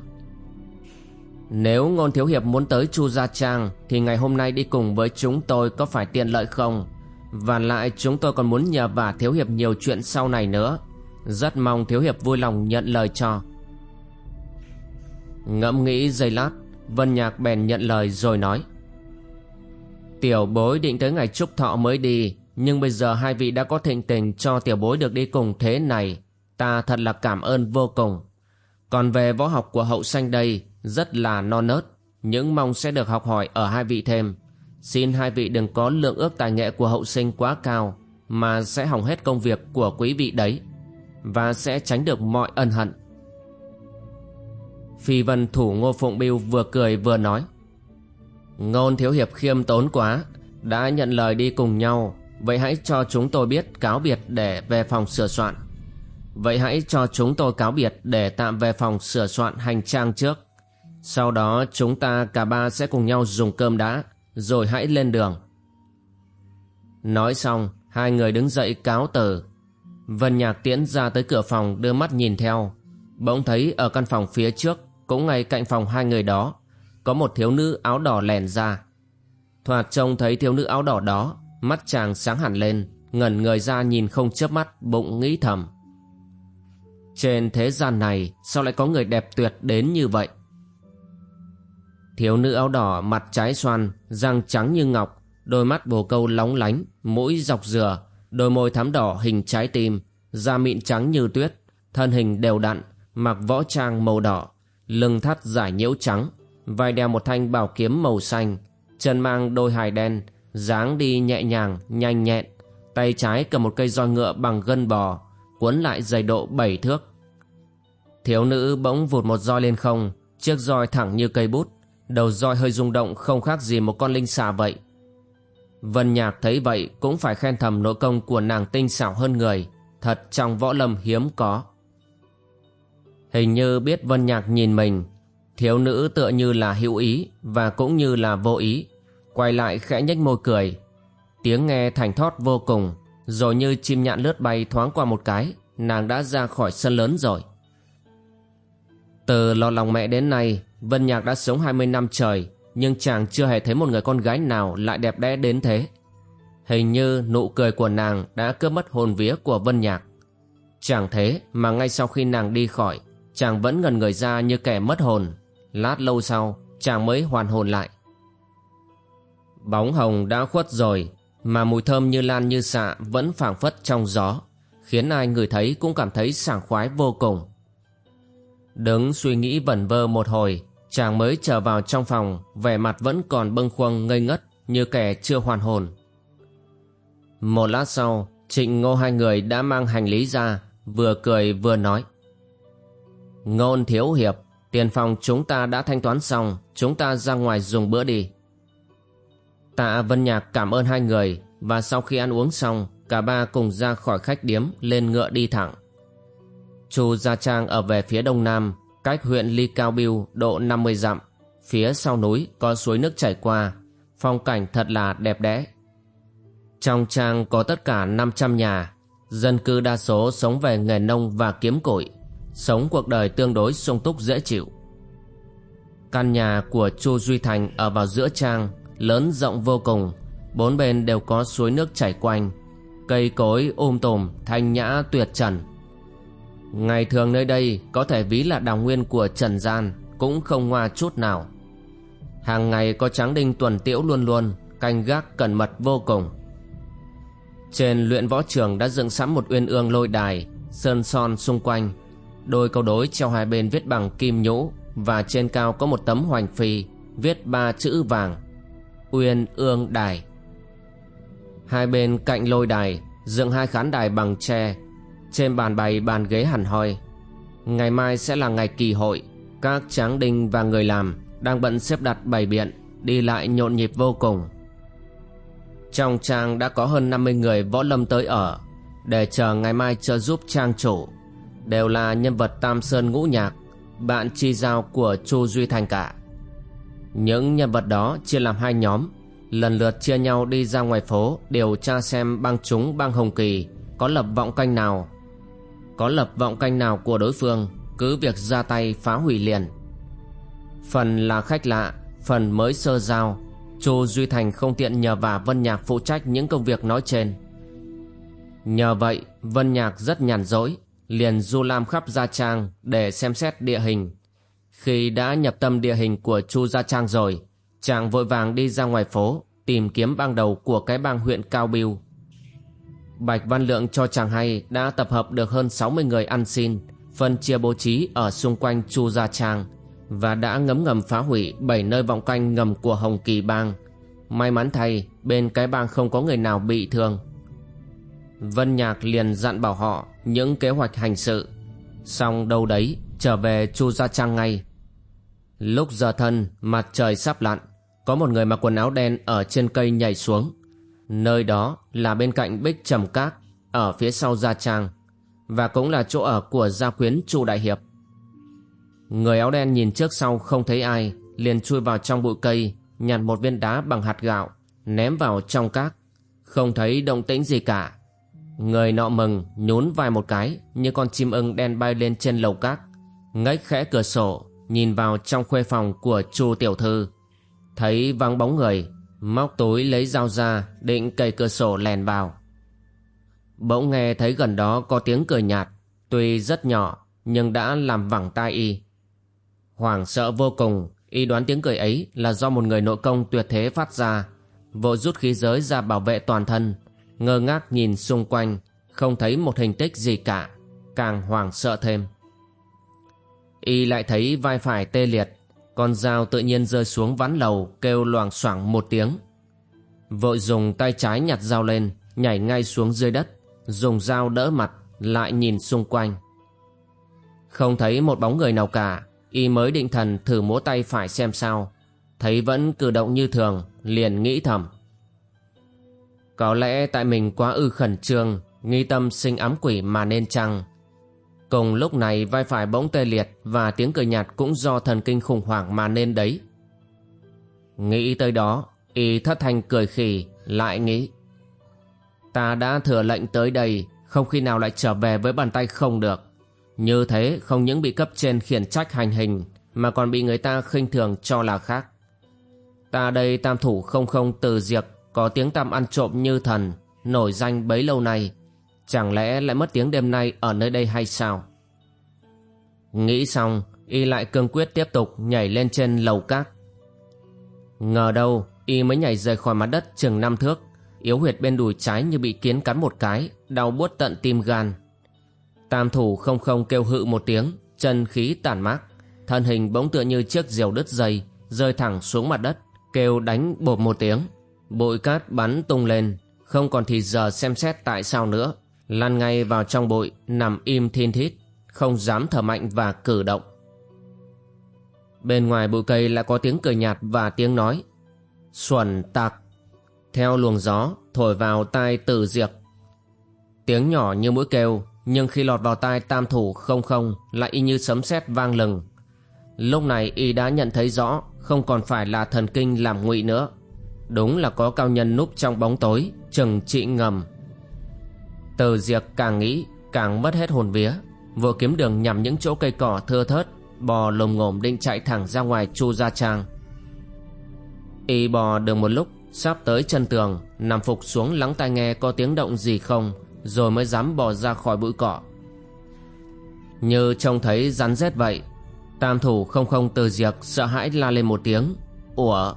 Nếu ngôn thiếu hiệp muốn tới Chu Gia Trang thì ngày hôm nay đi cùng với chúng tôi có phải tiện lợi không? Và lại chúng tôi còn muốn nhờ vả Thiếu Hiệp nhiều chuyện sau này nữa. Rất mong Thiếu Hiệp vui lòng nhận lời cho. Ngẫm nghĩ giây lát, Vân Nhạc bèn nhận lời rồi nói. Tiểu bối định tới ngày trúc thọ mới đi, Nhưng bây giờ hai vị đã có thịnh tình cho tiểu bối được đi cùng thế này. Ta thật là cảm ơn vô cùng. Còn về võ học của hậu sanh đây, Rất là non nớt. Những mong sẽ được học hỏi ở hai vị thêm. Xin hai vị đừng có lượng ước tài nghệ của hậu sinh quá cao, Mà sẽ hỏng hết công việc của quý vị đấy, Và sẽ tránh được mọi ân hận. Phi vân thủ ngô phụng biêu vừa cười vừa nói, Ngôn thiếu hiệp khiêm tốn quá, Đã nhận lời đi cùng nhau, Vậy hãy cho chúng tôi biết cáo biệt để về phòng sửa soạn. Vậy hãy cho chúng tôi cáo biệt để tạm về phòng sửa soạn hành trang trước. Sau đó chúng ta cả ba sẽ cùng nhau dùng cơm đã rồi hãy lên đường. Nói xong, hai người đứng dậy cáo từ. Vân Nhạc tiễn ra tới cửa phòng đưa mắt nhìn theo. Bỗng thấy ở căn phòng phía trước, cũng ngay cạnh phòng hai người đó, có một thiếu nữ áo đỏ lèn ra. Thoạt trông thấy thiếu nữ áo đỏ đó, mắt chàng sáng hẳn lên, ngẩn người ra nhìn không chớp mắt, bụng nghĩ thầm. Trên thế gian này, sao lại có người đẹp tuyệt đến như vậy? Thiếu nữ áo đỏ mặt trái xoan, răng trắng như ngọc, đôi mắt bồ câu lóng lánh, mũi dọc dừa, đôi môi thắm đỏ hình trái tim, da mịn trắng như tuyết, thân hình đều đặn, mặc võ trang màu đỏ, lưng thắt giải nhiễu trắng, vai đeo một thanh bảo kiếm màu xanh, chân mang đôi hài đen, dáng đi nhẹ nhàng, nhanh nhẹn, tay trái cầm một cây roi ngựa bằng gân bò, cuốn lại dày độ bảy thước. Thiếu nữ bỗng vụt một roi lên không, chiếc roi thẳng như cây bút, Đầu roi hơi rung động, không khác gì một con linh xà vậy. Vân Nhạc thấy vậy, cũng phải khen thầm nội công của nàng tinh xảo hơn người. Thật trong võ lâm hiếm có. Hình như biết Vân Nhạc nhìn mình, Thiếu nữ tựa như là hữu ý và cũng như là vô ý. Quay lại khẽ nhếch môi cười. Tiếng nghe thành thót vô cùng, Rồi như chim nhạn lướt bay thoáng qua một cái, Nàng đã ra khỏi sân lớn rồi. Từ lo lòng mẹ đến nay, Vân Nhạc đã sống 20 năm trời, Nhưng chàng chưa hề thấy một người con gái nào lại đẹp đẽ đến thế. Hình như nụ cười của nàng đã cướp mất hồn vía của Vân Nhạc. Chẳng thế mà ngay sau khi nàng đi khỏi, Chàng vẫn ngần người ra như kẻ mất hồn. Lát lâu sau, chàng mới hoàn hồn lại. Bóng hồng đã khuất rồi, Mà mùi thơm như lan như xạ vẫn phảng phất trong gió, Khiến ai người thấy cũng cảm thấy sảng khoái vô cùng. Đứng suy nghĩ vẩn vơ một hồi, chàng mới trở vào trong phòng, vẻ mặt vẫn còn bâng khuâng ngây ngất như kẻ chưa hoàn hồn. Một lát sau, trịnh ngô hai người đã mang hành lý ra, vừa cười vừa nói. Ngôn thiếu hiệp, tiền phòng chúng ta đã thanh toán xong, chúng ta ra ngoài dùng bữa đi. Tạ vân nhạc cảm ơn hai người, và sau khi ăn uống xong, cả ba cùng ra khỏi khách điếm, lên ngựa đi thẳng chu gia trang ở về phía đông nam cách huyện Ly Cao Biêu độ 50 dặm. Phía sau núi có suối nước chảy qua, phong cảnh thật là đẹp đẽ. Trong trang có tất cả 500 nhà, dân cư đa số sống về nghề nông và kiếm củi, sống cuộc đời tương đối sung túc dễ chịu. Căn nhà của Chu Duy Thành ở vào giữa trang, lớn rộng vô cùng, bốn bên đều có suối nước chảy quanh, cây cối ôm tùm, thanh nhã tuyệt trần. Ngày thường nơi đây có thể ví là đào nguyên của Trần Gian, Cũng không ngoa chút nào. Hàng ngày có tráng đinh tuần tiễu luôn luôn, Canh gác cẩn mật vô cùng. Trên luyện võ trường đã dựng sẵn một uyên ương lôi đài, sơn son xung quanh. Đôi câu đối treo hai bên viết bằng kim nhũ, và trên cao có một tấm hoành phi, viết ba chữ vàng. Uyên ương đài. Hai bên cạnh lôi đài, dựng hai khán đài bằng tre trên bàn bày bàn ghế hẳn hoi. Ngày mai sẽ là ngày kỳ hội. Các tráng đinh và người làm đang bận xếp đặt bày biện, đi lại nhộn nhịp vô cùng. Trong trang đã có hơn 50 người võ lâm tới ở, để chờ ngày mai trợ giúp trang chủ. Đều là nhân vật tam sơn ngũ nhạc, bạn chi giao của chu duy thành cả. Những nhân vật đó chia làm hai nhóm, lần lượt chia nhau đi ra ngoài phố điều tra xem băng chúng, băng hồng kỳ có lập vọng canh nào có lập vọng canh nào của đối phương, cứ việc ra tay phá hủy liền. Phần là khách lạ, phần mới sơ giao. Chu duy thành không tiện nhờ vả vân nhạc phụ trách những công việc nói trên. Nhờ vậy, vân nhạc rất nhàn rỗi, liền du lam khắp gia trang để xem xét địa hình. Khi đã nhập tâm địa hình của chu gia trang rồi, chàng vội vàng đi ra ngoài phố, tìm kiếm bang đầu của cái bang huyện cao biêu bạch văn lượng cho chàng hay đã tập hợp được hơn 60 người ăn xin, phân chia bố trí ở xung quanh chu gia trang và đã ngấm ngầm phá hủy bảy nơi vọng canh ngầm của hồng kỳ bang. May mắn thay, bên cái bang không có người nào bị thương. Vân nhạc liền dặn bảo họ những kế hoạch hành sự. Xong đâu đấy, trở về chu gia trang ngay. Lúc giờ thân, mặt trời sắp lặn, có một người mặc quần áo đen ở trên cây nhảy xuống nơi đó là bên cạnh bích trầm cát, ở phía sau gia trang, và cũng là chỗ ở của gia quyến chu đại hiệp. Người áo đen nhìn trước sau không thấy ai, liền chui vào trong bụi cây, nhặt một viên đá bằng hạt gạo, ném vào trong cát. Không thấy động tĩnh gì cả. Người nọ mừng, nhún vai một cái, như con chim ưng đen bay lên trên lầu cát, ngách khẽ cửa sổ, nhìn vào trong khuê phòng của chu tiểu thư. Thấy vắng bóng người móc túi lấy dao ra, định cày cửa sổ lèn vào. Bỗng nghe thấy gần đó có tiếng cười nhạt, tuy rất nhỏ, nhưng đã làm vẳng tai y. Hoảng sợ vô cùng, y đoán tiếng cười ấy là do một người nội công tuyệt thế phát ra, vội rút khí giới ra bảo vệ toàn thân, ngơ ngác nhìn xung quanh, không thấy một hình tích gì cả, càng hoảng sợ thêm. Y lại thấy vai phải tê liệt con dao tự nhiên rơi xuống ván lầu, kêu loảng xoảng một tiếng. Vội dùng tay trái nhặt dao lên, nhảy ngay xuống dưới đất, dùng dao đỡ mặt, lại nhìn xung quanh. Không thấy một bóng người nào cả, y mới định thần thử múa tay phải xem sao. Thấy vẫn cử động như thường, liền nghĩ thầm. Có lẽ tại mình quá ư khẩn trương, nghi tâm sinh ám quỷ mà nên chăng? Cùng lúc này, vai phải bỗng tê liệt và tiếng cười nhạt cũng do thần kinh khủng hoảng mà nên đấy. Nghĩ tới đó, y thất thanh cười khì, lại nghĩ, ta đã thừa lệnh tới đây, không khi nào lại trở về với bàn tay không được. Như thế, không những bị cấp trên khiển trách hành hình, mà còn bị người ta khinh thường cho là khác. Ta đây tam thủ không không từ diệt có tiếng tam ăn trộm như thần, nổi danh bấy lâu nay chẳng lẽ lại mất tiếng đêm nay ở nơi đây hay sao? Nghĩ xong, y lại cương quyết tiếp tục nhảy lên trên lầu cát. Ngờ đâu, y mới nhảy rời khỏi mặt đất chừng năm thước, yếu huyệt bên đùi trái như bị kiến cắn một cái, đau buốt tận tim gan. Tam thủ không không kêu hự một tiếng, chân khí tản mát, thân hình bỗng tựa như chiếc diều đứt dây, rơi thẳng xuống mặt đất, kêu đánh bột một tiếng. Bụi cát bắn tung lên, không còn thì giờ xem xét tại sao nữa lăn ngay vào trong bụi, nằm im thiên thít, không dám thở mạnh và cử động. Bên ngoài bụi cây lại có tiếng cười nhạt và tiếng nói, xuẩn tạc. Theo luồng gió thổi vào tai tử Diệc. tiếng nhỏ như mũi kêu, nhưng khi lọt vào tai tam thủ không không, lại y như sấm sét vang lừng. Lúc này y đã nhận thấy rõ không còn phải là thần kinh làm ngụy nữa. Đúng là có cao nhân núp trong bóng tối, trừng trị ngầm từ diệc càng nghĩ, càng mất hết hồn vía. Vừa kiếm đường nhằm những chỗ cây cỏ thưa thớt, bò lồm ngồm định chạy thẳng ra ngoài chu gia trang. Y bò được một lúc, sắp tới chân tường, nằm phục xuống lắng tai nghe có tiếng động gì không, rồi mới dám bò ra khỏi bụi cỏ. Như trông thấy rắn rết vậy, tam thủ không không từ diệc sợ hãi la lên một tiếng. Ủa?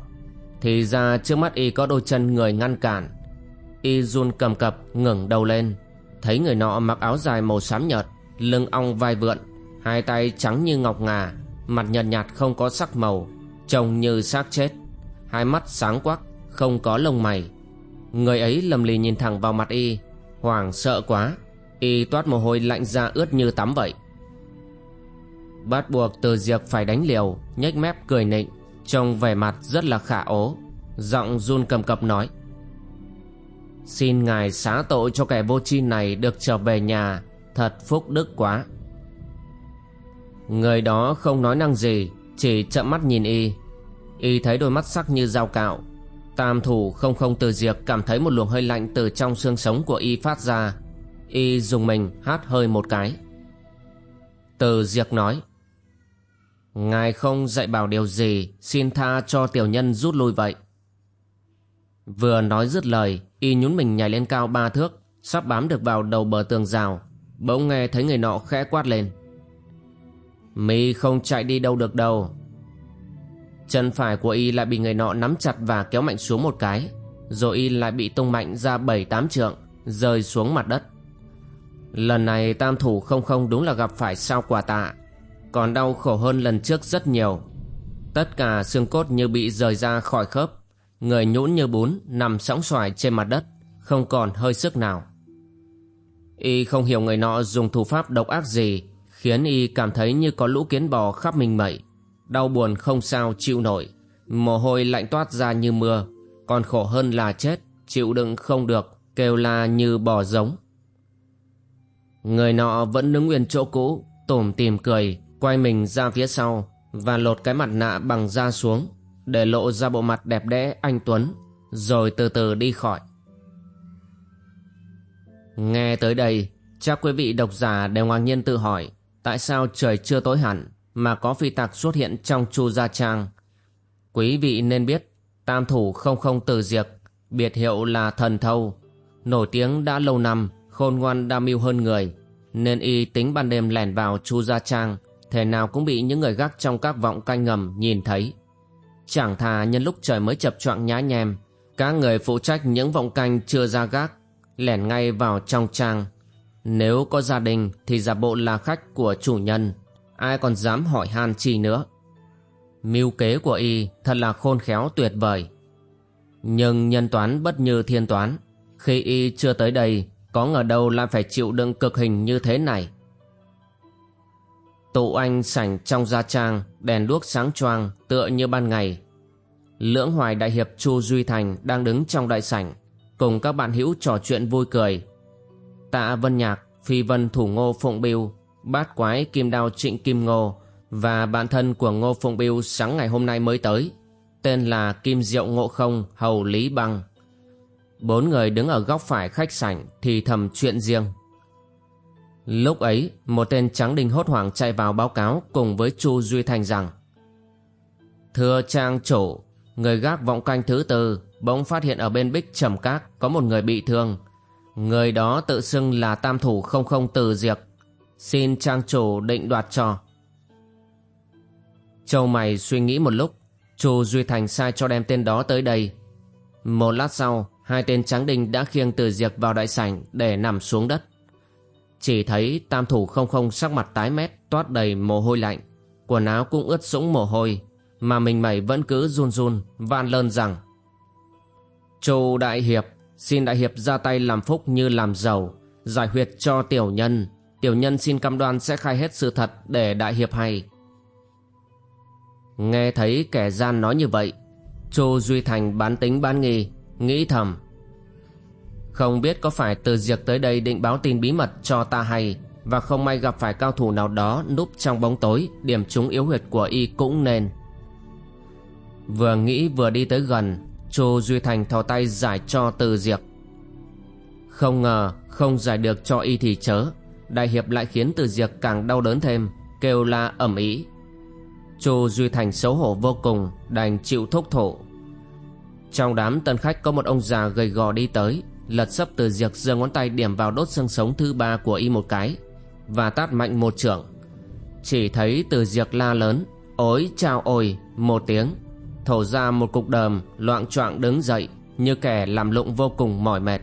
Thì ra trước mắt y có đôi chân người ngăn cản. Y run cầm cập, ngẩng đầu lên thấy người nọ mặc áo dài màu xám nhợt, lưng ong vai vượn, hai tay trắng như ngọc ngà, mặt nhợt nhạt không có sắc màu, trông như xác chết. Hai mắt sáng quắc, không có lông mày. Người ấy lầm lì nhìn thẳng vào mặt y, hoảng sợ quá. Y toát mồ hôi lạnh ra ướt như tắm vậy. Bắt buộc từ diệc phải đánh liều, nhếch mép cười nịnh, trông vẻ mặt rất là khả ố. Giọng run cầm cập nói xin ngài xá tội cho kẻ vô tri này được trở về nhà. Thật phúc đức quá. Người đó không nói năng gì, chỉ chậm mắt nhìn y. Y thấy đôi mắt sắc như dao cạo. Tam thủ không không từ diệc cảm thấy một luồng hơi lạnh từ trong xương sống của y phát ra. Y dùng mình hát hơi một cái. Từ diệc nói, ngài không dạy bảo điều gì, xin tha cho tiểu nhân rút lui vậy vừa nói dứt lời, y nhún mình nhảy lên cao ba thước, sắp bám được vào đầu bờ tường rào. Bỗng nghe thấy người nọ khẽ quát lên. Mi không chạy đi đâu được đâu. Chân phải của y lại bị người nọ nắm chặt và kéo mạnh xuống một cái, rồi y lại bị tung mạnh ra bảy tám trượng, rơi xuống mặt đất. Lần này tam thủ không không đúng là gặp phải sao quả tạ, còn đau khổ hơn lần trước rất nhiều. Tất cả xương cốt như bị rời ra khỏi khớp người nhũn như bún nằm sóng xoài trên mặt đất, không còn hơi sức nào. Y không hiểu người nọ dùng thủ pháp độc ác gì, khiến y cảm thấy như có lũ kiến bò khắp mình mẩy. Đau buồn không sao chịu nổi, mồ hôi lạnh toát ra như mưa, còn khổ hơn là chết, chịu đựng không được, kêu la như bò giống. Người nọ vẫn đứng nguyên chỗ cũ, tủm tìm cười, quay mình ra phía sau và lột cái mặt nạ bằng da xuống để lộ ra bộ mặt đẹp đẽ anh tuấn, rồi từ từ đi khỏi. Nghe tới đây, chắc quý vị độc giả đều ngạc nhiên tự hỏi, tại sao trời chưa tối hẳn mà có phi tặc xuất hiện trong chu gia trang? Quý vị nên biết, tam thủ không không từ diệt biệt hiệu là thần thâu, nổi tiếng đã lâu năm, khôn ngoan đa mưu hơn người, nên y tính ban đêm lẻn vào chu gia trang, thể nào cũng bị những người gác trong các vọng canh ngầm nhìn thấy chẳng thà nhân lúc trời mới chập choạng nhá nhem các người phụ trách những vọng canh chưa ra gác, lẻn ngay vào trong trang. Nếu có gia đình thì giả bộ là khách của chủ nhân, ai còn dám hỏi han chi nữa. Mưu kế của y thật là khôn khéo tuyệt vời. Nhưng nhân toán bất như thiên toán, khi y chưa tới đây, có ngờ đâu lại phải chịu đựng cực hình như thế này tụ anh sảnh trong gia trang, đèn đuốc sáng choang, tựa như ban ngày. Lưỡng hoài đại hiệp chu duy thành đang đứng trong đại sảnh, cùng các bạn hữu trò chuyện vui cười. Tạ vân nhạc, phi vân thủ ngô phụng biêu bát quái kim đao trịnh kim ngô và bạn thân của ngô phụng biêu sáng ngày hôm nay mới tới, tên là kim diệu ngộ không hầu lý băng. Bốn người đứng ở góc phải khách sảnh thì thầm chuyện riêng lúc ấy, một tên trắng đinh hốt hoảng chạy vào báo cáo cùng với chu duy thành rằng, thưa trang chủ, người gác vọng canh thứ tư bỗng phát hiện ở bên bích trầm cát có một người bị thương. Người đó tự xưng là tam thủ không không từ diệt xin trang chủ định đoạt cho. Châu mày suy nghĩ một lúc, chu duy thành sai cho đem tên đó tới đây. Một lát sau, hai tên trắng đinh đã khiêng từ diệt vào đại sảnh để nằm xuống đất chỉ thấy tam thủ không không sắc mặt tái mét, toát đầy mồ hôi lạnh. Quần áo cũng ướt sũng mồ hôi, mà mình mày vẫn cứ run run, van lơn rằng, chu đại hiệp, xin đại hiệp ra tay làm phúc như làm giàu, giải huyệt cho tiểu nhân. Tiểu nhân xin cam đoan sẽ khai hết sự thật để đại hiệp hay. Nghe thấy kẻ gian nói như vậy, chu duy thành bán tính bán nghi, nghĩ thầm không biết có phải từ diệt tới đây định báo tin bí mật cho ta hay, và không may gặp phải cao thủ nào đó núp trong bóng tối, điểm trúng yếu huyệt của y cũng nên. Vừa nghĩ vừa đi tới gần, chu duy thành thò tay giải cho từ diệp không ngờ không giải được cho y thì chớ, đại hiệp lại khiến từ diệp càng đau đớn thêm, kêu la ầm ĩ. Chu duy thành xấu hổ vô cùng, đành chịu thúc thổ trong đám tân khách có một ông già gầy gò đi tới lật sấp từ diệc giơ ngón tay điểm vào đốt xương sống thứ ba của y một cái, và tát mạnh một trưởng. Chỉ thấy từ diệc la lớn ối chào ôi! một tiếng. Thổ ra một cục đờm, loạng choạng đứng dậy, như kẻ làm lụng vô cùng mỏi mệt.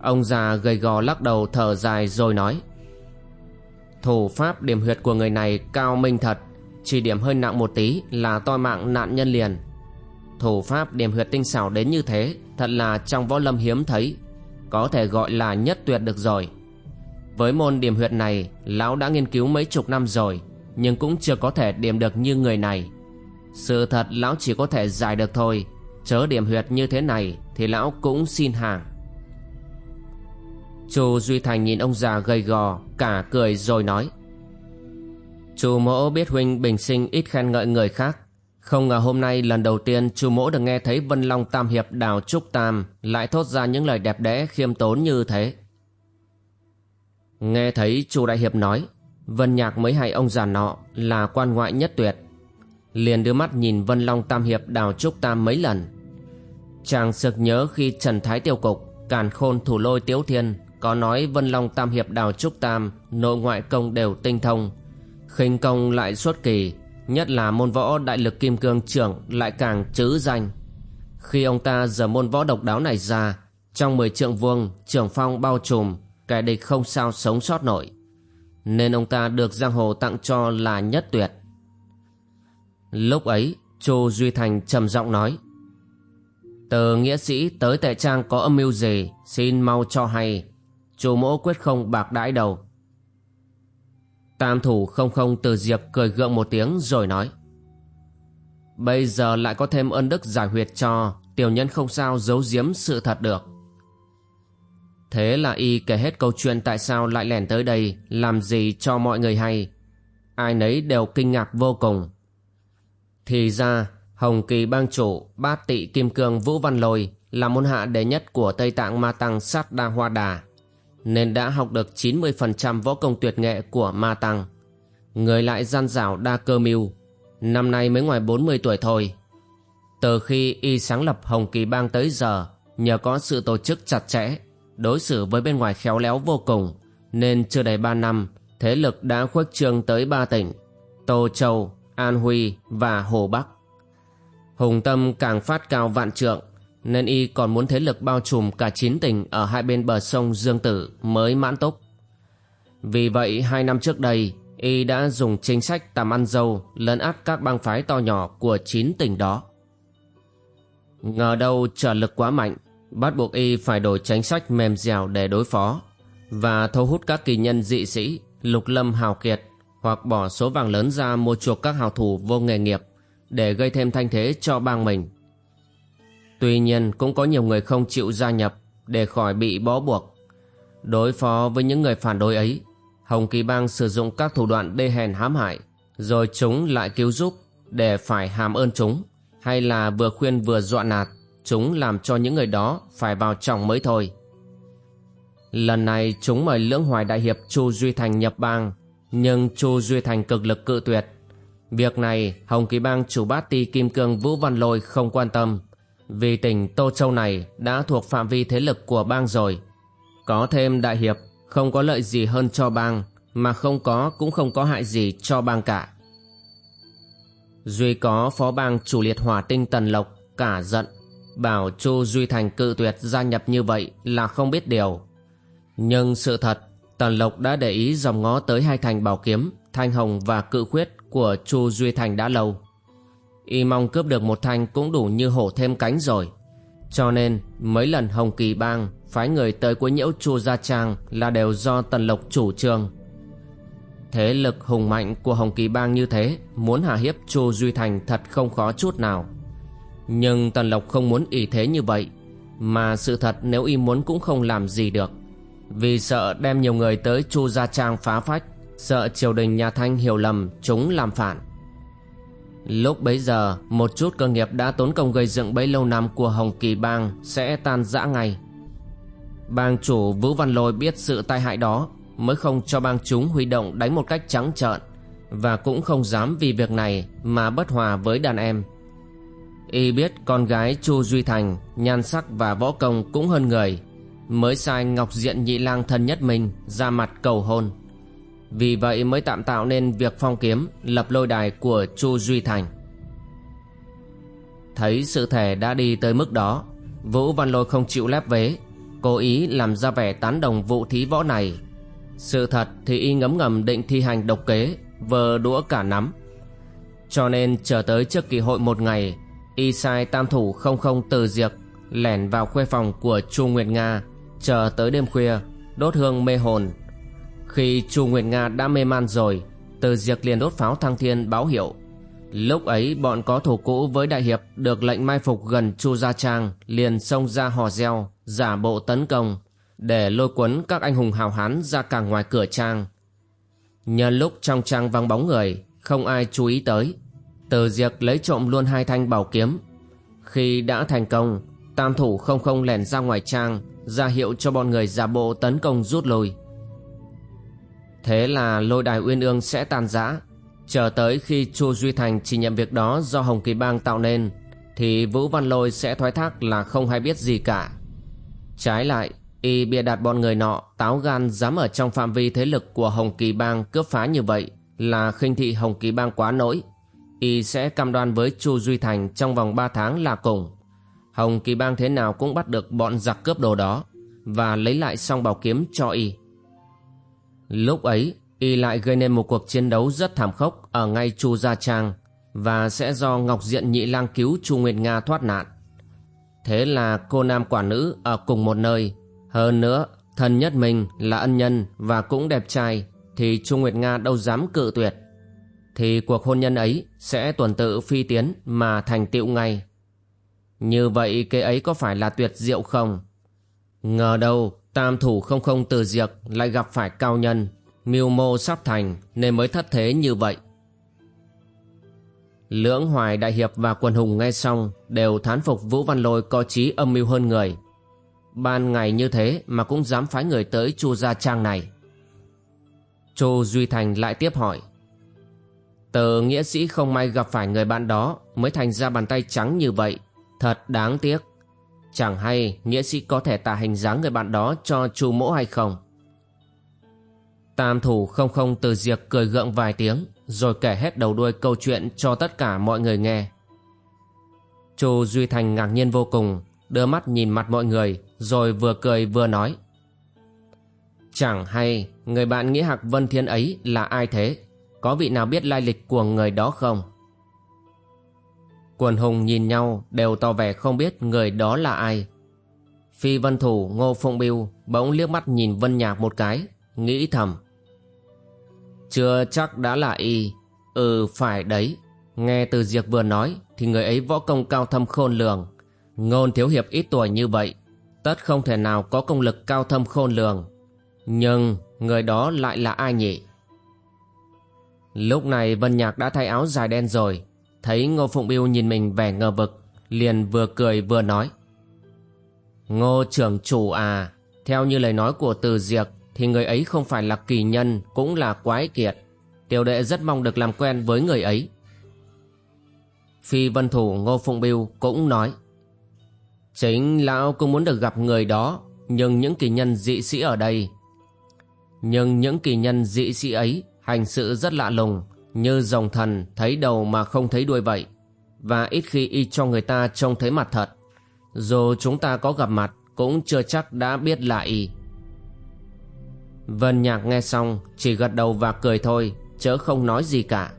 Ông già gầy gò lắc đầu thở dài rồi nói, Thủ pháp điểm huyệt của người này cao minh thật, Chỉ điểm hơi nặng một tí là toi mạng nạn nhân liền. Thủ pháp điểm huyệt tinh xảo đến như thế Thật là trong võ lâm hiếm thấy, Có thể gọi là nhất tuyệt được rồi. Với môn điểm huyệt này, Lão đã nghiên cứu mấy chục năm rồi, Nhưng cũng chưa có thể điểm được như người này. Sự thật lão chỉ có thể giải được thôi, Chớ điểm huyệt như thế này Thì lão cũng xin hàng. Chu Duy Thành nhìn ông già gầy gò, Cả cười rồi nói, Chu mỗ biết huynh bình sinh ít khen ngợi người khác không ngờ hôm nay lần đầu tiên chu mỗ được nghe thấy Vân Long Tam Hiệp đào Trúc Tam Lại thốt ra những lời đẹp đẽ, khiêm tốn như thế. Nghe thấy chu Đại Hiệp nói, Vân Nhạc mấy hai ông già nọ là quan ngoại nhất tuyệt. Liền đưa mắt nhìn Vân Long Tam Hiệp đào Trúc Tam mấy lần. Chàng sực nhớ khi Trần Thái Tiêu Cục, Càn khôn thủ lôi tiếu thiên có nói Vân Long Tam Hiệp Đào Trúc Tam, nội ngoại công đều tinh thông. Khinh công lại xuất kỳ nhất là môn võ đại lực kim cương trưởng lại càng chữ danh. Khi ông ta giở môn võ độc đáo này ra, trong mười trượng vuông trưởng phong bao trùm, kẻ địch không sao sống sót nổi. Nên ông ta được giang hồ tặng cho là nhất tuyệt. Lúc ấy, chu duy thành trầm giọng nói, từ nghĩa sĩ tới tệ trang có âm mưu gì, xin mau cho hay. Chu mỗ quyết không bạc đãi đầu tam thủ không không từ diệp cười gượng một tiếng rồi nói. Bây giờ lại có thêm ân đức giải huyệt cho, tiểu nhân không sao giấu giếm sự thật được. Thế là y kể hết câu chuyện tại sao lại lẻn tới đây, làm gì cho mọi người hay. Ai nấy đều kinh ngạc vô cùng. Thì ra, hồng kỳ bang chủ, bát tị kim cương vũ văn lôi là môn hạ đệ nhất của tây tạng ma tăng sát đa hoa đà nên đã học được 90% võ công tuyệt nghệ của ma tăng. Người lại gian dảo đa cơ mưu, năm nay mới ngoài 40 tuổi thôi. Từ khi y sáng lập Hồng Kỳ Bang tới giờ, nhờ có sự tổ chức chặt chẽ, đối xử với bên ngoài khéo léo vô cùng, nên chưa đầy 3 năm, thế lực đã khuếch trương tới ba tỉnh, Tô Châu, An Huy và Hồ Bắc. Hùng tâm càng phát cao vạn trượng, nên y còn muốn thế lực bao trùm cả chín tỉnh ở hai bên bờ sông Dương Tử mới mãn túc. Vì vậy hai năm trước đây, y đã dùng chính sách tàm ăn dâu lấn át các bang phái to nhỏ của chín tỉnh đó. Ngờ đâu trở lực quá mạnh, bắt buộc y phải đổi chính sách mềm dẻo để đối phó và thu hút các kỳ nhân dị sĩ, lục lâm hào kiệt hoặc bỏ số vàng lớn ra mua chuộc các hào thủ vô nghề nghiệp để gây thêm thanh thế cho bang mình. Tuy nhiên cũng có nhiều người không chịu gia nhập để khỏi bị bó buộc. Đối phó với những người phản đối ấy, Hồng Kỳ Bang sử dụng các thủ đoạn đê hèn hãm hại, rồi chúng lại cứu giúp để phải hàm ơn chúng, hay là vừa khuyên vừa dọa nạt, chúng làm cho những người đó phải vào trọng mới thôi. Lần này chúng mời lưỡng hoài đại hiệp Chu Duy Thành nhập bang, nhưng Chu Duy Thành cực lực cự tuyệt. Việc này Hồng Kỳ Bang chủ bát ti Kim Cương Vũ Văn Lôi không quan tâm, vì tỉnh Tô Châu này đã thuộc phạm vi thế lực của bang rồi. Có thêm đại hiệp, không có lợi gì hơn cho bang, mà không có cũng không có hại gì cho bang cả. Duy có phó bang chủ liệt hỏa tinh Tần Lộc cả giận, bảo Chu Duy Thành cự tuyệt gia nhập như vậy là không biết điều. Nhưng sự thật, Tần Lộc đã để ý dòng ngó tới hai thành bảo kiếm, thanh hồng và cự khuyết của Chu Duy Thành đã lâu y mong cướp được một thanh cũng đủ như hổ thêm cánh rồi. Cho nên, mấy lần hồng kỳ bang phái người tới quấy nhiễu chu gia trang là đều do tần lộc chủ trương. Thế lực hùng mạnh của hồng kỳ bang như thế, muốn hạ hiếp chu duy thành thật không khó chút nào. Nhưng tần lộc không muốn ỷ thế như vậy, mà sự thật nếu y muốn cũng không làm gì được. Vì sợ đem nhiều người tới chu gia trang phá phách, sợ triều đình nhà thanh hiểu lầm, chúng làm phản. Lúc bấy giờ, một chút cơ nghiệp đã tốn công gây dựng bấy lâu năm của Hồng Kỳ Bang sẽ tan rã ngay Bang chủ Vũ Văn Lôi biết sự tai hại đó, mới không cho bang chúng huy động đánh một cách trắng trợn, và cũng không dám vì việc này mà bất hòa với đàn em. Y biết con gái Chu Duy Thành, nhan sắc và võ công cũng hơn người, mới sai Ngọc Diện Nhị Lang thân nhất mình ra mặt cầu hôn. Vì vậy mới tạm tạo nên việc phong kiếm lập lôi đài của Chu Duy Thành. Thấy sự thể đã đi tới mức đó, Vũ Văn Lôi không chịu lép vế, cố ý làm ra vẻ tán đồng vụ thí võ này sự thật thì y ngấm ngầm định thi hành độc kế vờ đũa cả nắm cho nên chờ tới trước kỳ hội một ngày y sai tam thủ không không từ diệt lẻn vào khuê phòng của chu nguyệt nga chờ tới đêm khuya đốt hương mê hồn khi chu nguyệt nga đã mê man rồi, từ diệc liền đốt pháo thăng thiên báo hiệu. Lúc ấy, bọn có thủ cũ với đại hiệp được lệnh mai phục gần chu gia trang, liền xông ra hò reo, giả bộ tấn công, để lôi cuốn các anh hùng hào hán ra cả ngoài cửa trang. Nhân lúc trong trang vắng bóng người, không ai chú ý tới, từ diệc lấy trộm luôn hai thanh bảo kiếm. Khi đã thành công, tam thủ không không lẻn ra ngoài trang, ra hiệu cho bọn người giả bộ tấn công rút lui thế là lôi đài uyên ương sẽ tan rã. Chờ tới khi chu duy thành chỉ nhận việc đó do hồng kỳ bang tạo nên, thì vũ văn lôi sẽ thoái thác là không hay biết gì cả. Trái lại, y bịa đặt bọn người nọ táo gan dám ở trong phạm vi thế lực của hồng kỳ bang cướp phá như vậy là khinh thị hồng kỳ bang quá nỗi. Y sẽ cam đoan với chu duy thành trong vòng 3 tháng là cùng. Hồng kỳ bang thế nào cũng bắt được bọn giặc cướp đồ đó và lấy lại xong bảo kiếm cho y lúc ấy, y lại gây nên một cuộc chiến đấu rất thảm khốc ở ngay chu gia trang và sẽ do ngọc diện nhị lang cứu chu nguyệt nga thoát nạn. Thế là cô nam quả nữ ở cùng một nơi. Hơn nữa, thân nhất mình là ân nhân và cũng đẹp trai, thì chu nguyệt nga đâu dám cự tuyệt. Thì cuộc hôn nhân ấy sẽ tuần tự phi tiến mà thành tựu ngay. Như vậy, kế ấy có phải là tuyệt diệu không? Ngờ đâu tam thủ không không từ diệt lại gặp phải cao nhân, mưu mô sắp thành, nên mới thất thế như vậy. Lưỡng hoài đại hiệp và quần hùng nghe xong đều thán phục vũ văn lôi có trí âm mưu hơn người. Ban ngày như thế mà cũng dám phái người tới chu gia trang này. Chu duy thành lại tiếp hỏi, tờ nghĩa sĩ không may gặp phải người bạn đó mới thành ra bàn tay trắng như vậy, thật đáng tiếc chẳng hay nghĩa sĩ có thể tả hình dáng người bạn đó cho chu mỗ hay không? Tam thủ không không từ diệc cười gượng vài tiếng, rồi kể hết đầu đuôi câu chuyện cho tất cả mọi người nghe. Chu duy thành ngạc nhiên vô cùng, đưa mắt nhìn mặt mọi người, rồi vừa cười vừa nói. Chẳng hay người bạn nghĩa hạc vân thiên ấy là ai thế? Có vị nào biết lai lịch của người đó không? Quần hùng nhìn nhau, đều tỏ vẻ không biết người đó là ai. Phi vân thủ, ngô phụng biêu bỗng liếc mắt nhìn vân nhạc một cái, nghĩ thầm. Chưa chắc đã là y. Ừ phải đấy. Nghe từ diệc vừa nói, thì người ấy võ công cao thâm khôn lường. Ngôn thiếu hiệp ít tuổi như vậy, tất không thể nào có công lực cao thâm khôn lường. Nhưng người đó lại là ai nhỉ? Lúc này vân nhạc đã thay áo dài đen rồi thấy ngô phụng biêu nhìn mình vẻ ngờ vực, liền vừa cười vừa nói. Ngô trưởng chủ à theo như lời nói của từ diệc, thì người ấy không phải là kỳ nhân, cũng là quái kiệt. Tiểu đệ rất mong được làm quen với người ấy. Phi vân thủ ngô phụng biêu cũng nói. Chính lão cũng muốn được gặp người đó, nhưng những kỳ nhân dị sĩ ở đây. Nhưng những kỳ nhân dị sĩ ấy hành sự rất lạ lùng như dòng thần thấy đầu mà không thấy đuôi vậy, và ít khi y cho người ta trông thấy mặt thật. Dù chúng ta có gặp mặt, cũng chưa chắc đã biết là y. Vân Nhạc nghe xong, chỉ gật đầu và cười thôi, chớ không nói gì cả.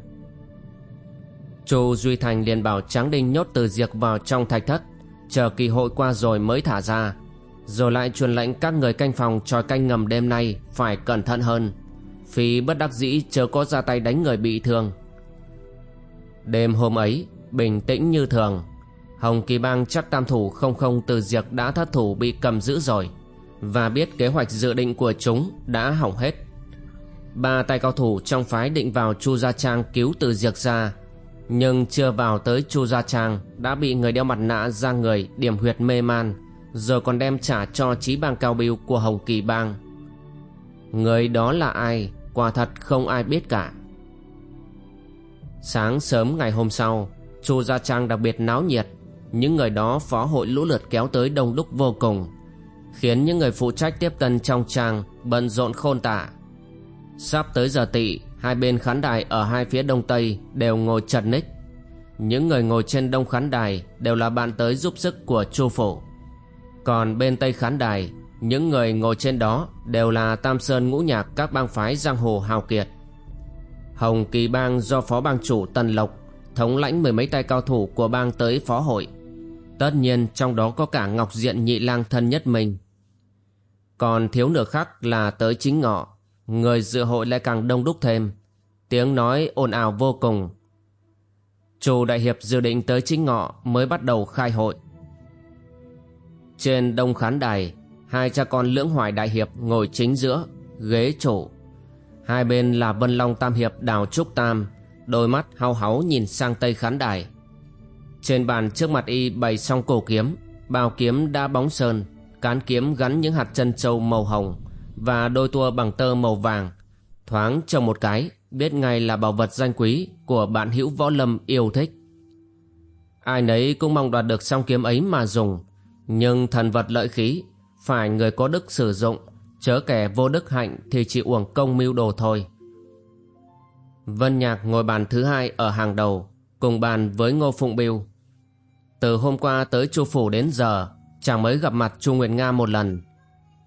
Chu Duy Thành liền bảo Tráng Đinh nhốt từ diệc vào trong thạch thất, chờ kỳ hội qua rồi mới thả ra. Rồi lại truyền lệnh các người canh phòng tròi canh ngầm đêm nay phải cẩn thận hơn. Phi bất đắc dĩ chớ có ra tay đánh người bị thương. Đêm hôm ấy, Bình tĩnh như thường, Hồng Kỳ Bang chắc tam thủ không không từ diệt đã thất thủ bị cầm giữ rồi, Và biết kế hoạch dự định của chúng đã hỏng hết. Ba tay cao thủ trong phái định vào Chu Gia Trang cứu từ diệt ra, Nhưng chưa vào tới Chu Gia Trang Đã bị người đeo mặt nạ ra người điểm huyệt mê man Rồi còn đem trả cho trí bang cao biêu của Hồng Kỳ Bang. Người đó là ai? Quả thật không ai biết cả. Sáng sớm ngày hôm sau chu gia trang đặc biệt náo nhiệt. Những người đó phó hội lũ lượt kéo tới đông đúc vô cùng khiến những người phụ trách tiếp tân trong trang bận rộn khôn tả. Sắp tới giờ tị, hai bên khán đài ở hai phía đông tây đều ngồi chật ních. Những người ngồi trên đông khán đài đều là bạn tới giúp sức của chu phủ. Còn bên tây khán đài những người ngồi trên đó đều là tam sơn ngũ nhạc các bang phái giang hồ hào kiệt. Hồng kỳ bang do phó bang chủ tần lộc thống lãnh mười mấy tay cao thủ của bang tới phó hội. Tất nhiên trong đó có cả ngọc diện nhị lang thân nhất mình. Còn thiếu nửa khắc là tới chính ngọ, người dự hội lại càng đông đúc thêm. Tiếng nói ồn ào vô cùng. Chủ đại hiệp dự định tới chính ngọ mới bắt đầu khai hội. Trên đông khán đài hai cha con lưỡng hoài đại hiệp ngồi chính giữa ghế chủ. Hai bên là vân long tam hiệp, đào trúc tam. Đôi mắt hao háu nhìn sang tây khán đài. Trên bàn trước mặt y bày xong cổ kiếm bao kiếm đã bóng sơn, cán kiếm gắn những hạt chân châu màu hồng và đôi tua bằng tơ màu vàng. Thoáng trông một cái, biết ngay là bảo vật danh quý của bạn hữu võ lâm yêu thích. Ai nấy cũng mong đoạt được song kiếm ấy mà dùng, nhưng thần vật lợi khí phải người có đức sử dụng, chớ kẻ vô đức hạnh thì chỉ uổng công mưu đồ thôi. Vân nhạc ngồi bàn thứ hai ở hàng đầu, cùng bàn với ngô phụng biêu từ hôm qua tới chu phủ đến giờ, chàng mới gặp mặt chu nguyệt nga một lần.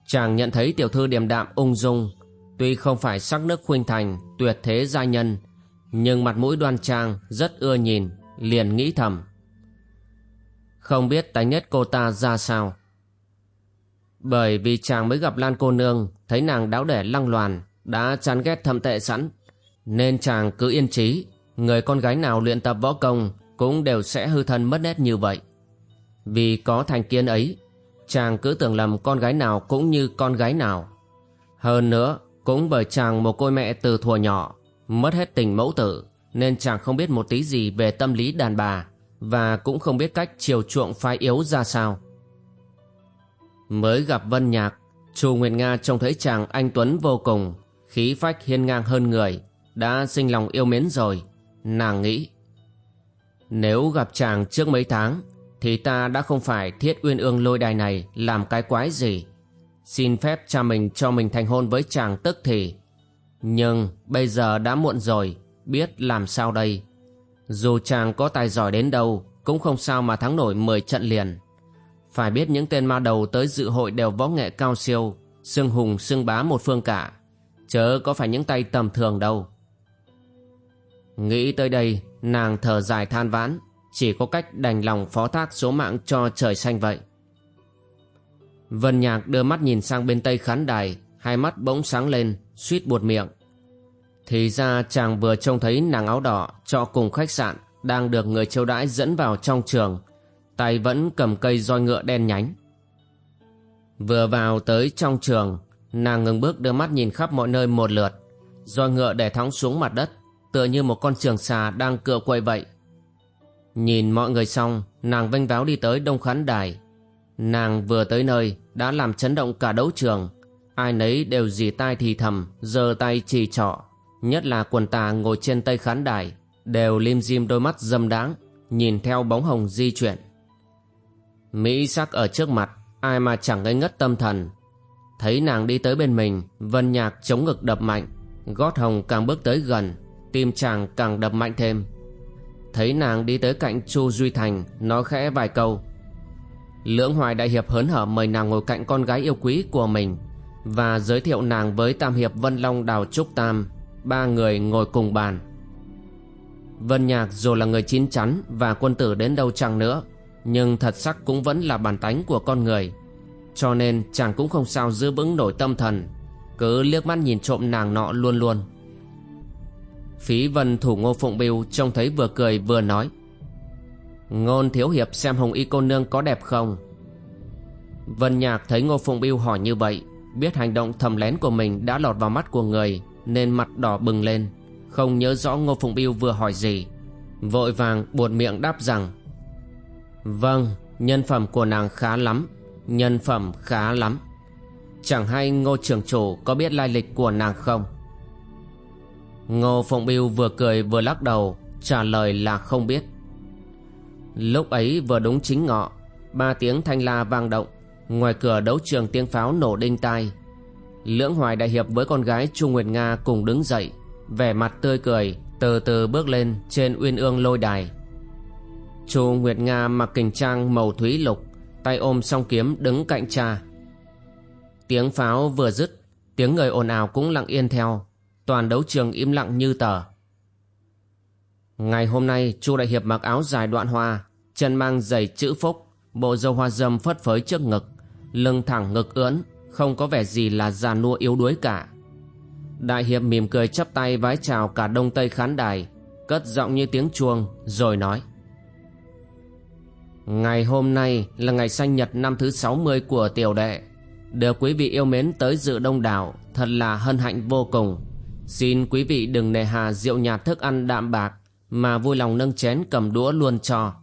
Chàng nhận thấy tiểu thư điềm đạm, ung dung, tuy không phải sắc nước khuynh thành, tuyệt thế gia nhân, nhưng mặt mũi đoan trang, rất ưa nhìn, liền nghĩ thầm. Không biết tánh nhất cô ta ra sao bởi vì chàng mới gặp lan cô nương, thấy nàng đáo đẻ lăng loàn, đã chán ghét thâm tệ sẵn. Nên chàng cứ yên trí người con gái nào luyện tập võ công cũng đều sẽ hư thân mất nét như vậy. Vì có thành kiến ấy, chàng cứ tưởng lầm con gái nào cũng như con gái nào. Hơn nữa, cũng bởi chàng một côi mẹ từ thuở nhỏ, mất hết tình mẫu tử, nên chàng không biết một tí gì về tâm lý đàn bà và cũng không biết cách chiều chuộng phái yếu ra sao mới gặp vân nhạc, chu nguyệt nga trông thấy chàng anh tuấn vô cùng, khí phách hiên ngang hơn người, đã sinh lòng yêu mến rồi. Nàng nghĩ, nếu gặp chàng trước mấy tháng, thì ta đã không phải thiết uyên ương lôi đài này làm cái quái gì. Xin phép cha mình cho mình thành hôn với chàng tức thì. Nhưng bây giờ đã muộn rồi, biết làm sao đây? Dù chàng có tài giỏi đến đâu, cũng không sao mà thắng nổi 10 trận liền phải biết những tên ma đầu tới dự hội đều võ nghệ cao siêu, xương hùng, xương bá một phương cả. Chớ có phải những tay tầm thường đâu. Nghĩ tới đây, nàng thở dài than vãn. Chỉ có cách đành lòng phó thác số mạng cho trời xanh vậy. Vân nhạc đưa mắt nhìn sang bên tây khán đài, hai mắt bỗng sáng lên, suýt buột miệng. Thì ra chàng vừa trông thấy nàng áo đỏ cho cùng khách sạn đang được người chiêu đãi dẫn vào trong trường tay vẫn cầm cây roi ngựa đen nhánh. Vừa vào tới trong trường, nàng ngừng bước đưa mắt nhìn khắp mọi nơi một lượt, roi ngựa để thõng xuống mặt đất, tựa như một con trường xà đang cựa quậy vậy. Nhìn mọi người xong, nàng vênh váo đi tới đông khán đài. Nàng vừa tới nơi, đã làm chấn động cả đấu trường. Ai nấy đều dì tai thì thầm, giơ tay chỉ trọ, nhất là quần tà ngồi trên tây khán đài, đều lim dim đôi mắt dâm đáng nhìn theo bóng hồng di chuyển mỹ sắc ở trước mặt, ai mà chẳng ngây ngất tâm thần. Thấy nàng đi tới bên mình, vân nhạc chống ngực đập mạnh, gót hồng càng bước tới gần, tim chàng càng đập mạnh thêm. Thấy nàng đi tới cạnh chu duy thành nói khẽ vài câu. Lưỡng hoài đại hiệp hớn hở mời nàng ngồi cạnh con gái yêu quý của mình và giới thiệu nàng với tam hiệp vân long đào trúc tam, ba người ngồi cùng bàn. Vân nhạc dù là người chín chắn và quân tử đến đâu chăng nữa nhưng thật sắc cũng vẫn là bản tánh của con người. Cho nên chàng cũng không sao giữ vững nổi tâm thần, cứ liếc mắt nhìn trộm nàng nọ luôn luôn. Phí vân thủ ngô phụng biêu trông thấy vừa cười vừa nói, ngôn thiếu hiệp xem hồng y cô nương có đẹp không? Vân nhạc thấy ngô phụng biêu hỏi như vậy, biết hành động thầm lén của mình đã lọt vào mắt của người, nên mặt đỏ bừng lên, không nhớ rõ ngô phụng biêu vừa hỏi gì, vội vàng buột miệng đáp rằng vâng nhân phẩm của nàng khá lắm, nhân phẩm khá lắm. Chẳng hay ngô trưởng chủ có biết lai lịch của nàng không? Ngô phụng biêu vừa cười vừa lắc đầu, trả lời là không biết. Lúc ấy vừa đúng chính ngọ, ba tiếng thanh la vang động, ngoài cửa đấu trường tiếng pháo nổ đinh tai. Lưỡng hoài đại hiệp với con gái chu nguyệt nga cùng đứng dậy, vẻ mặt tươi cười, từ từ bước lên trên uyên ương lôi đài chu nguyệt nga mặc kình trang màu thúy lục tay ôm song kiếm đứng cạnh cha Tiếng pháo vừa dứt, tiếng người ồn ào cũng lặng yên theo, toàn đấu trường im lặng như tờ. Ngày hôm nay, Chu Đại Hiệp mặc áo dài đoạn hoa, chân mang giày chữ phúc, bộ dâu hoa dâm phất phới trước ngực, lưng thẳng ngực ưỡn, không có vẻ gì là già nua yếu đuối cả. Đại Hiệp mỉm cười chắp tay vái chào cả đông tây khán đài, cất giọng như tiếng chuông, rồi nói. Ngày hôm nay là ngày sanh nhật năm thứ 60 của tiểu đệ. Được quý vị yêu mến tới dự đông đảo, thật là hân hạnh vô cùng. Xin quý vị đừng nề hà rượu nhạt thức ăn đạm bạc, mà vui lòng nâng chén cầm đũa luôn cho.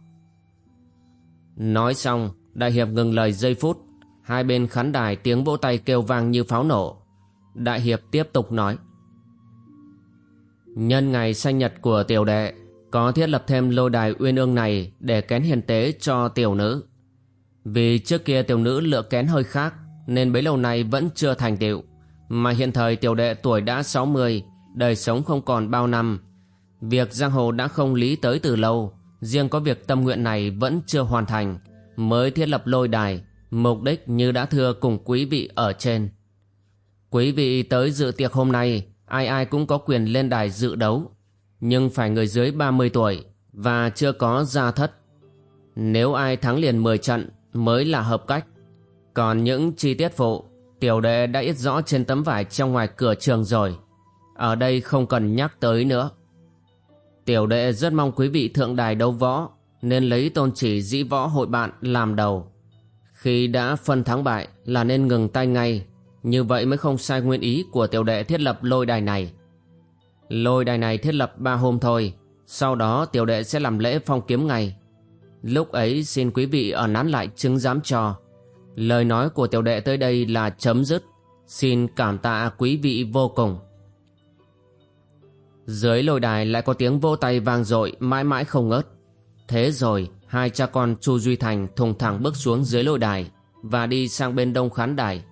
Nói xong, đại hiệp ngừng lời giây phút, hai bên khán đài tiếng vỗ tay kêu vang như pháo nổ. Đại hiệp tiếp tục nói. Nhân ngày sanh nhật của tiểu đệ, có thiết lập thêm lôi đài uyên ương này để kén hiền tế cho tiểu nữ. Vì trước kia tiểu nữ lựa kén hơi khác nên bấy lâu nay vẫn chưa thành tựu, mà hiện thời tiểu đệ tuổi đã 60, đời sống không còn bao năm. Việc giang hồ đã không lý tới từ lâu, riêng có việc tâm nguyện này vẫn chưa hoàn thành, mới thiết lập lôi đài, mục đích như đã thưa cùng quý vị ở trên. Quý vị tới dự tiệc hôm nay, ai ai cũng có quyền lên đài dự đấu, nhưng phải người dưới 30 tuổi và chưa có gia thất. Nếu ai thắng liền 10 trận mới là hợp cách. Còn những chi tiết phụ, tiểu đệ đã ít rõ trên tấm vải trong ngoài cửa trường rồi. Ở đây không cần nhắc tới nữa. Tiểu đệ rất mong quý vị thượng đài đấu võ nên lấy tôn chỉ dĩ võ hội bạn làm đầu. Khi đã phân thắng bại là nên ngừng tay ngay, như vậy mới không sai nguyên ý của tiểu đệ thiết lập lôi đài này. Lôi đài này thiết lập ba hôm thôi, sau đó tiểu đệ sẽ làm lễ phong kiếm ngày. Lúc ấy xin quý vị ở nán lại chứng giám cho. Lời nói của tiểu đệ tới đây là chấm dứt. Xin cảm tạ quý vị vô cùng. Dưới lôi đài lại có tiếng vô tay vang dội mãi mãi không ngớt. Thế rồi, hai cha con Chu Duy Thành thùng thẳng bước xuống dưới lôi đài và đi sang bên đông khán đài.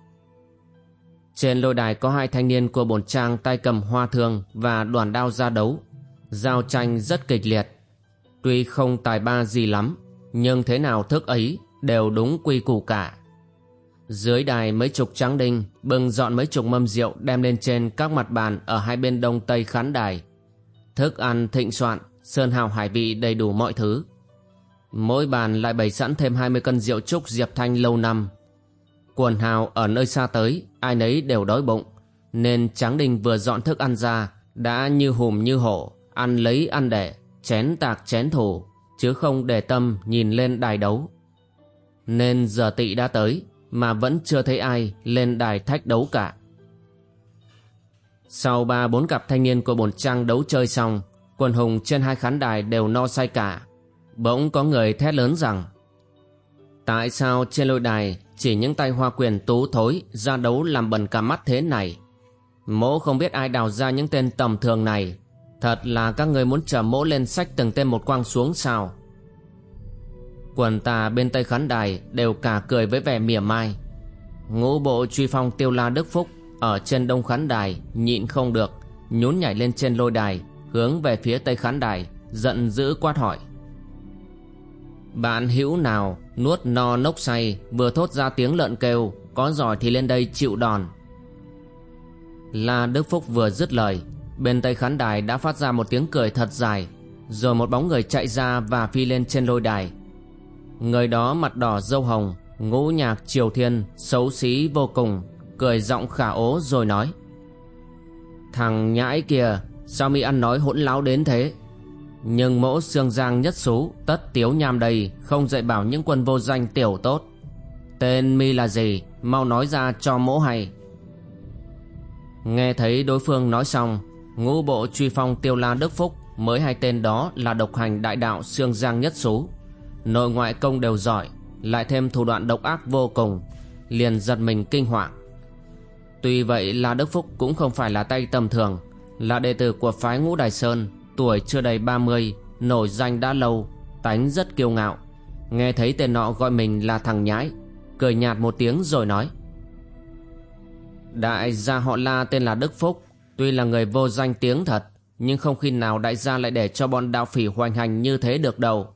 Trên lôi đài có hai thanh niên của bổn trang tay cầm hoa thương và đoàn đao ra đấu. Giao tranh rất kịch liệt. Tuy không tài ba gì lắm, nhưng thế nào thức ấy đều đúng quy củ cả. Dưới đài mấy chục trắng đinh bưng dọn mấy chục mâm rượu đem lên trên các mặt bàn ở hai bên đông tây khán đài. Thức ăn thịnh soạn, sơn hào hải vị đầy đủ mọi thứ. Mỗi bàn lại bày sẵn thêm 20 cân rượu trúc diệp thanh lâu năm Quần hào ở nơi xa tới, ai nấy đều đói bụng, nên Tráng Đinh vừa dọn thức ăn ra, đã như hùm như hổ, ăn lấy ăn để, chén tạc chén thủ, chứ không để tâm nhìn lên đài đấu. Nên giờ tị đã tới, mà vẫn chưa thấy ai lên đài thách đấu cả. Sau ba bốn cặp thanh niên của bổn trang đấu chơi xong, quần hùng trên hai khán đài đều no say cả. Bỗng có người thét lớn rằng Tại sao trên lôi đài chỉ những tay hoa quyền tú thối ra đấu làm bẩn cả mắt thế này? Mỗ không biết ai đào ra những tên tầm thường này. Thật là các người muốn chờ mỗ lên sách từng tên một quang xuống sao? Quần tà bên tây khán đài đều cả cười với vẻ mỉa mai. Ngũ bộ truy phong tiêu la đức phúc ở trên đông khán đài nhịn không được, nhún nhảy lên trên lôi đài, hướng về phía tây khán đài, giận dữ quát hỏi. Bạn hữu nào nuốt no nốc say, vừa thốt ra tiếng lợn kêu, có giỏi thì lên đây chịu đòn. La Đức Phúc vừa dứt lời, bên tây khán đài đã phát ra một tiếng cười thật dài, rồi một bóng người chạy ra và phi lên trên lôi đài. Người đó mặt đỏ dâu hồng, ngũ nhạc triều thiên, xấu xí vô cùng, cười giọng khả ố rồi nói, thằng nhãi kìa sao mi ăn nói hỗn láo đến thế? Nhưng mẫu xương giang nhất xú, Tất tiếu nham đầy Không dạy bảo những quân vô danh tiểu tốt. Tên mi là gì? Mau nói ra cho mẫu hay. Nghe thấy đối phương nói xong, Ngũ bộ truy phong tiêu la đức phúc Mới hai tên đó là độc hành đại đạo xương giang nhất xú. Nội ngoại công đều giỏi, Lại thêm thủ đoạn độc ác vô cùng, Liền giật mình kinh hoàng. Tuy vậy La Đức Phúc cũng không phải là tay tầm thường, Là đệ tử của phái ngũ Đài Sơn tuổi chưa đầy 30, nổi danh đã lâu, tánh rất kiêu ngạo. Nghe thấy tên nọ gọi mình là thằng nhãi, cười nhạt một tiếng rồi nói. Đại gia họ La tên là Đức Phúc, tuy là người vô danh tiếng thật, nhưng không khi nào đại gia lại để cho bọn đạo phỉ hoành hành như thế được đâu.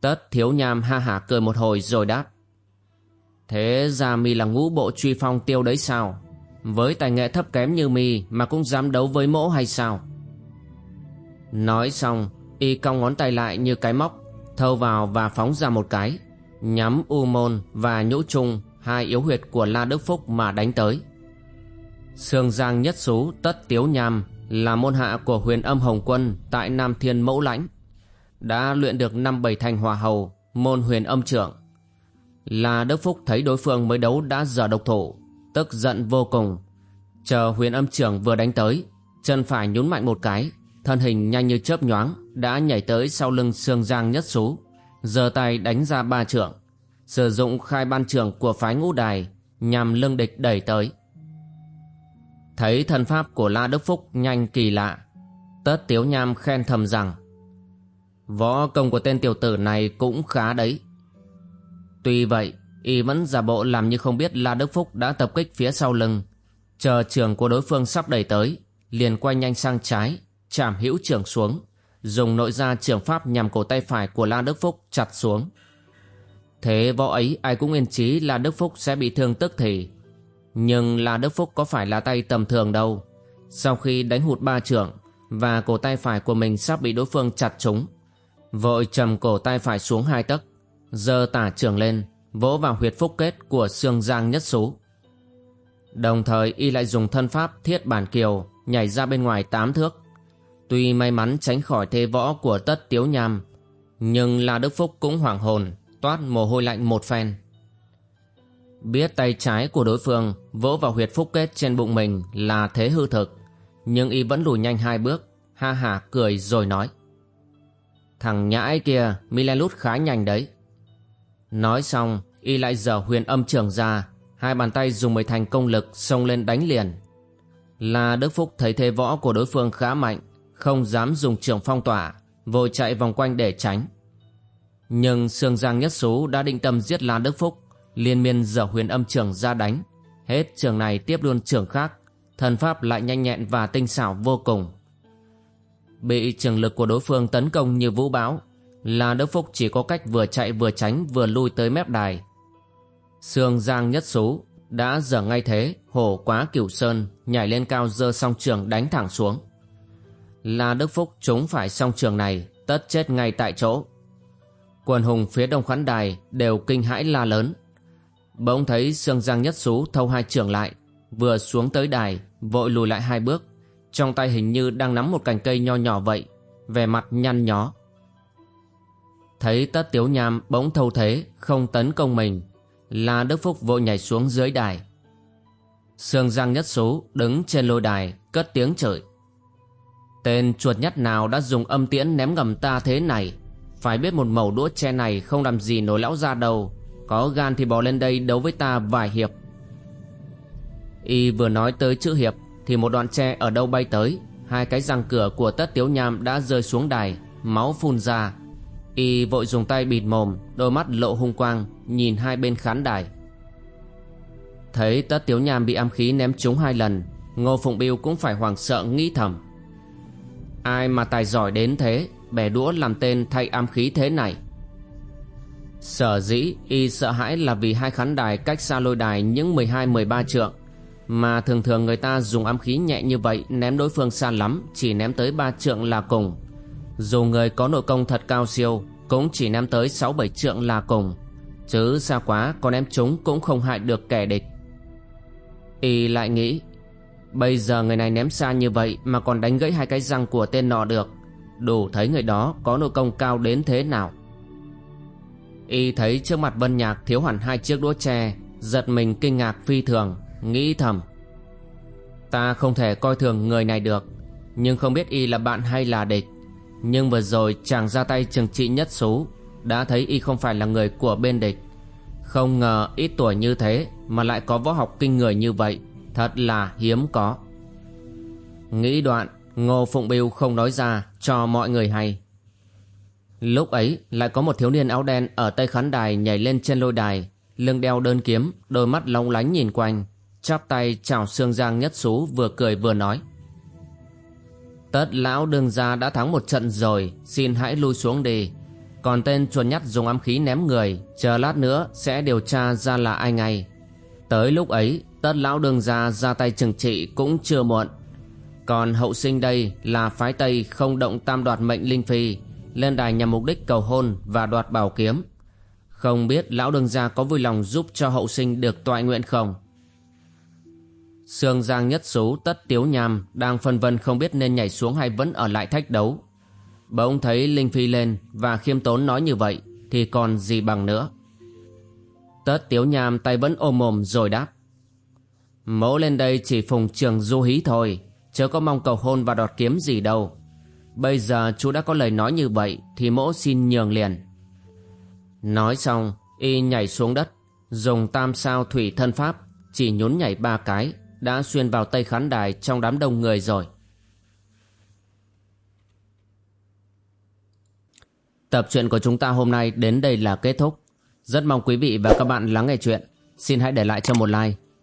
Tất thiếu nham ha hả cười một hồi rồi đáp. Thế ra mi là ngũ bộ truy phong tiêu đấy sao Với tài nghệ thấp kém như mi Mà cũng dám đấu với mỗ hay sao Nói xong, Y cong ngón tay lại như cái móc, Thâu vào và phóng ra một cái. Nhắm U Môn và Nhũ Trung, Hai yếu huyệt của La Đức Phúc mà đánh tới. Sương Giang Nhất Xú, Tất Tiếu Nham Là môn hạ của huyền âm Hồng Quân Tại Nam Thiên Mẫu Lãnh, Đã luyện được năm bảy thành hòa hầu, Môn huyền âm trưởng. Là Đức Phúc thấy đối phương mới đấu đã dở độc thủ, Tức giận vô cùng. Chờ huyền âm trưởng vừa đánh tới, Chân phải nhún mạnh một cái Thân hình nhanh như chớp nhoáng Đã nhảy tới sau lưng xương giang nhất xú. Giơ tay đánh ra ba trưởng. Sử dụng khai ban trưởng của phái ngũ đài Nhằm lưng địch đẩy tới. Thấy thân pháp của La Đức Phúc nhanh kỳ lạ Tất Tiếu Nham khen thầm rằng Võ công của tên tiểu tử này cũng khá đấy. Tuy vậy, y vẫn giả bộ làm như không biết La Đức Phúc đã tập kích phía sau lưng. Chờ trường của đối phương sắp đẩy tới, liền quay nhanh sang trái, chạm hữu trường xuống, dùng nội gia trường pháp nhằm cổ tay phải của La Đức Phúc chặt xuống. Thế võ ấy ai cũng yên chí La Đức Phúc sẽ bị thương tức thì. Nhưng La Đức Phúc có phải là tay tầm thường đâu. Sau khi đánh hụt ba trường và cổ tay phải của mình sắp bị đối phương chặt trúng, vội trầm cổ tay phải xuống hai tấc giơ tả trường lên vỗ vào huyệt phúc kết của xương giang nhất xú đồng thời y lại dùng thân pháp thiết bản kiều nhảy ra bên ngoài tám thước tuy may mắn tránh khỏi thế võ của tất tiếu nham, nhưng la đức phúc cũng hoảng hồn, toát mồ hôi lạnh một phen. Biết tay trái của đối phương vỗ vào huyệt phúc kết trên bụng mình là thế hư thực, nhưng y vẫn lùi nhanh hai bước, ha hả cười rồi nói. Thằng nhãi kia mi lên lút khá nhanh đấy. Nói xong, y lại dở huyền âm trường ra, Hai bàn tay dùng mười thành công lực xông lên đánh liền. Là Đức Phúc thấy thế võ của đối phương khá mạnh không dám dùng trường phong tỏa, Vội chạy vòng quanh để tránh Nhưng Sương Giang Nhất số đã định tâm giết La Đức Phúc, Liên miên dở huyền âm trường ra đánh Hết trường này tiếp luôn trường khác, Thần pháp lại nhanh nhẹn và tinh xảo vô cùng Bị trường lực của đối phương tấn công như vũ bão là Đức Phúc chỉ có cách vừa chạy vừa tránh vừa lui tới mép đài. Sương Giang nhất số đã dở ngay thế, hổ quá cửu sơn, nhảy lên cao dơ song trường đánh thẳng xuống. Là Đức Phúc chúng phải song trường này tất chết ngay tại chỗ. Quần hùng phía đông khán đài đều kinh hãi la lớn. Bỗng thấy Sương Giang nhất xú thâu hai trường lại, vừa xuống tới đài, vội lùi lại hai bước, trong tay hình như đang nắm một cành cây nho nhỏ vậy, vẻ mặt nhăn nhó. Thấy tất tiếu nham bỗng thâu thế Không tấn công mình Là Đức Phúc vội nhảy xuống dưới đài Sương Giang Nhất Số đứng trên lôi đài Cất tiếng chửi Tên chuột nhất nào đã dùng âm tiễn ném ngầm ta thế này? Phải biết một mẩu đũa tre này Không làm gì nổi lão ra đâu Có gan thì bỏ lên đây đấu với ta vài hiệp. Y vừa nói tới chữ hiệp, Thì một đoạn tre ở đâu bay tới? Hai cái răng cửa của tất tiếu nham đã rơi xuống đài, Máu phun ra. Y vội dùng tay bịt mồm, Đôi mắt lộ hung quang, Nhìn hai bên khán đài. Thấy tất tiếu nham bị âm khí ném trúng hai lần, Ngô Phụng Biêu cũng phải hoảng sợ nghĩ thầm. Ai mà tài giỏi đến thế? Bẻ đũa làm tên thay âm khí thế này. Sở dĩ y sợ hãi là vì hai khán đài cách xa lôi đài những 12-13 trượng, Mà thường thường người ta dùng âm khí nhẹ như vậy ném đối phương xa lắm, Chỉ ném tới ba trượng là cùng. Dù người có nội công thật cao siêu, Cũng chỉ ném tới 6-7 trượng là cùng. Chứ xa quá còn em chúng cũng không hại được kẻ địch. Y lại nghĩ Bây giờ người này ném xa như vậy Mà còn đánh gãy hai cái răng của tên nọ được. Đủ thấy người đó có nội công cao đến thế nào. Y thấy trước mặt Vân Nhạc thiếu hẳn hai chiếc đũa tre, Giật mình kinh ngạc phi thường, Nghĩ thầm. Ta không thể coi thường người này được, Nhưng không biết Y là bạn hay là địch. Nhưng vừa rồi chàng ra tay trừng trị nhất số Đã thấy y không phải là người của bên địch. Không ngờ ít tuổi như thế Mà lại có võ học kinh người như vậy. Thật là hiếm có. Nghĩ đoạn, Ngô Phụng Biêu không nói ra Cho mọi người hay. Lúc ấy lại có một thiếu niên áo đen Ở tây khán đài nhảy lên trên lôi đài, Lưng đeo đơn kiếm, Đôi mắt long lánh nhìn quanh, Chắp tay chào xương giang nhất xú Vừa cười vừa nói. Tất lão đương gia đã thắng một trận rồi, Xin hãy lui xuống đi. Còn tên chuồn nhắt dùng ám khí ném người, Chờ lát nữa sẽ điều tra ra là ai ngay. Tới lúc ấy Tất lão đường già ra tay trừng trị cũng chưa muộn Còn hậu sinh đây là phái Tây không động tam đoạt mệnh Linh Phi, Lên đài nhằm mục đích cầu hôn và đoạt bảo kiếm Không biết lão đường gia có vui lòng giúp cho hậu sinh được toại nguyện không Sương Giang nhất số tất tiếu nham Đang phân vân không biết nên nhảy xuống hay vẫn ở lại thách đấu Bỗng thấy Linh Phi lên và khiêm tốn nói như vậy thì còn gì bằng nữa. Tất tiếu nham tay vẫn ôm mồm rồi đáp. Mẫu lên đây chỉ phùng trường du hí thôi, chớ có mong cầu hôn và đọt kiếm gì đâu. Bây giờ chú đã có lời nói như vậy thì mẫu xin nhường liền. Nói xong, y nhảy xuống đất, dùng tam sao thủy thân pháp, chỉ nhún nhảy ba cái, đã xuyên vào tây khán đài trong đám đông người rồi. Tập truyện của chúng ta hôm nay đến đây là kết thúc. Rất mong quý vị và các bạn lắng nghe chuyện. Xin hãy để lại cho một like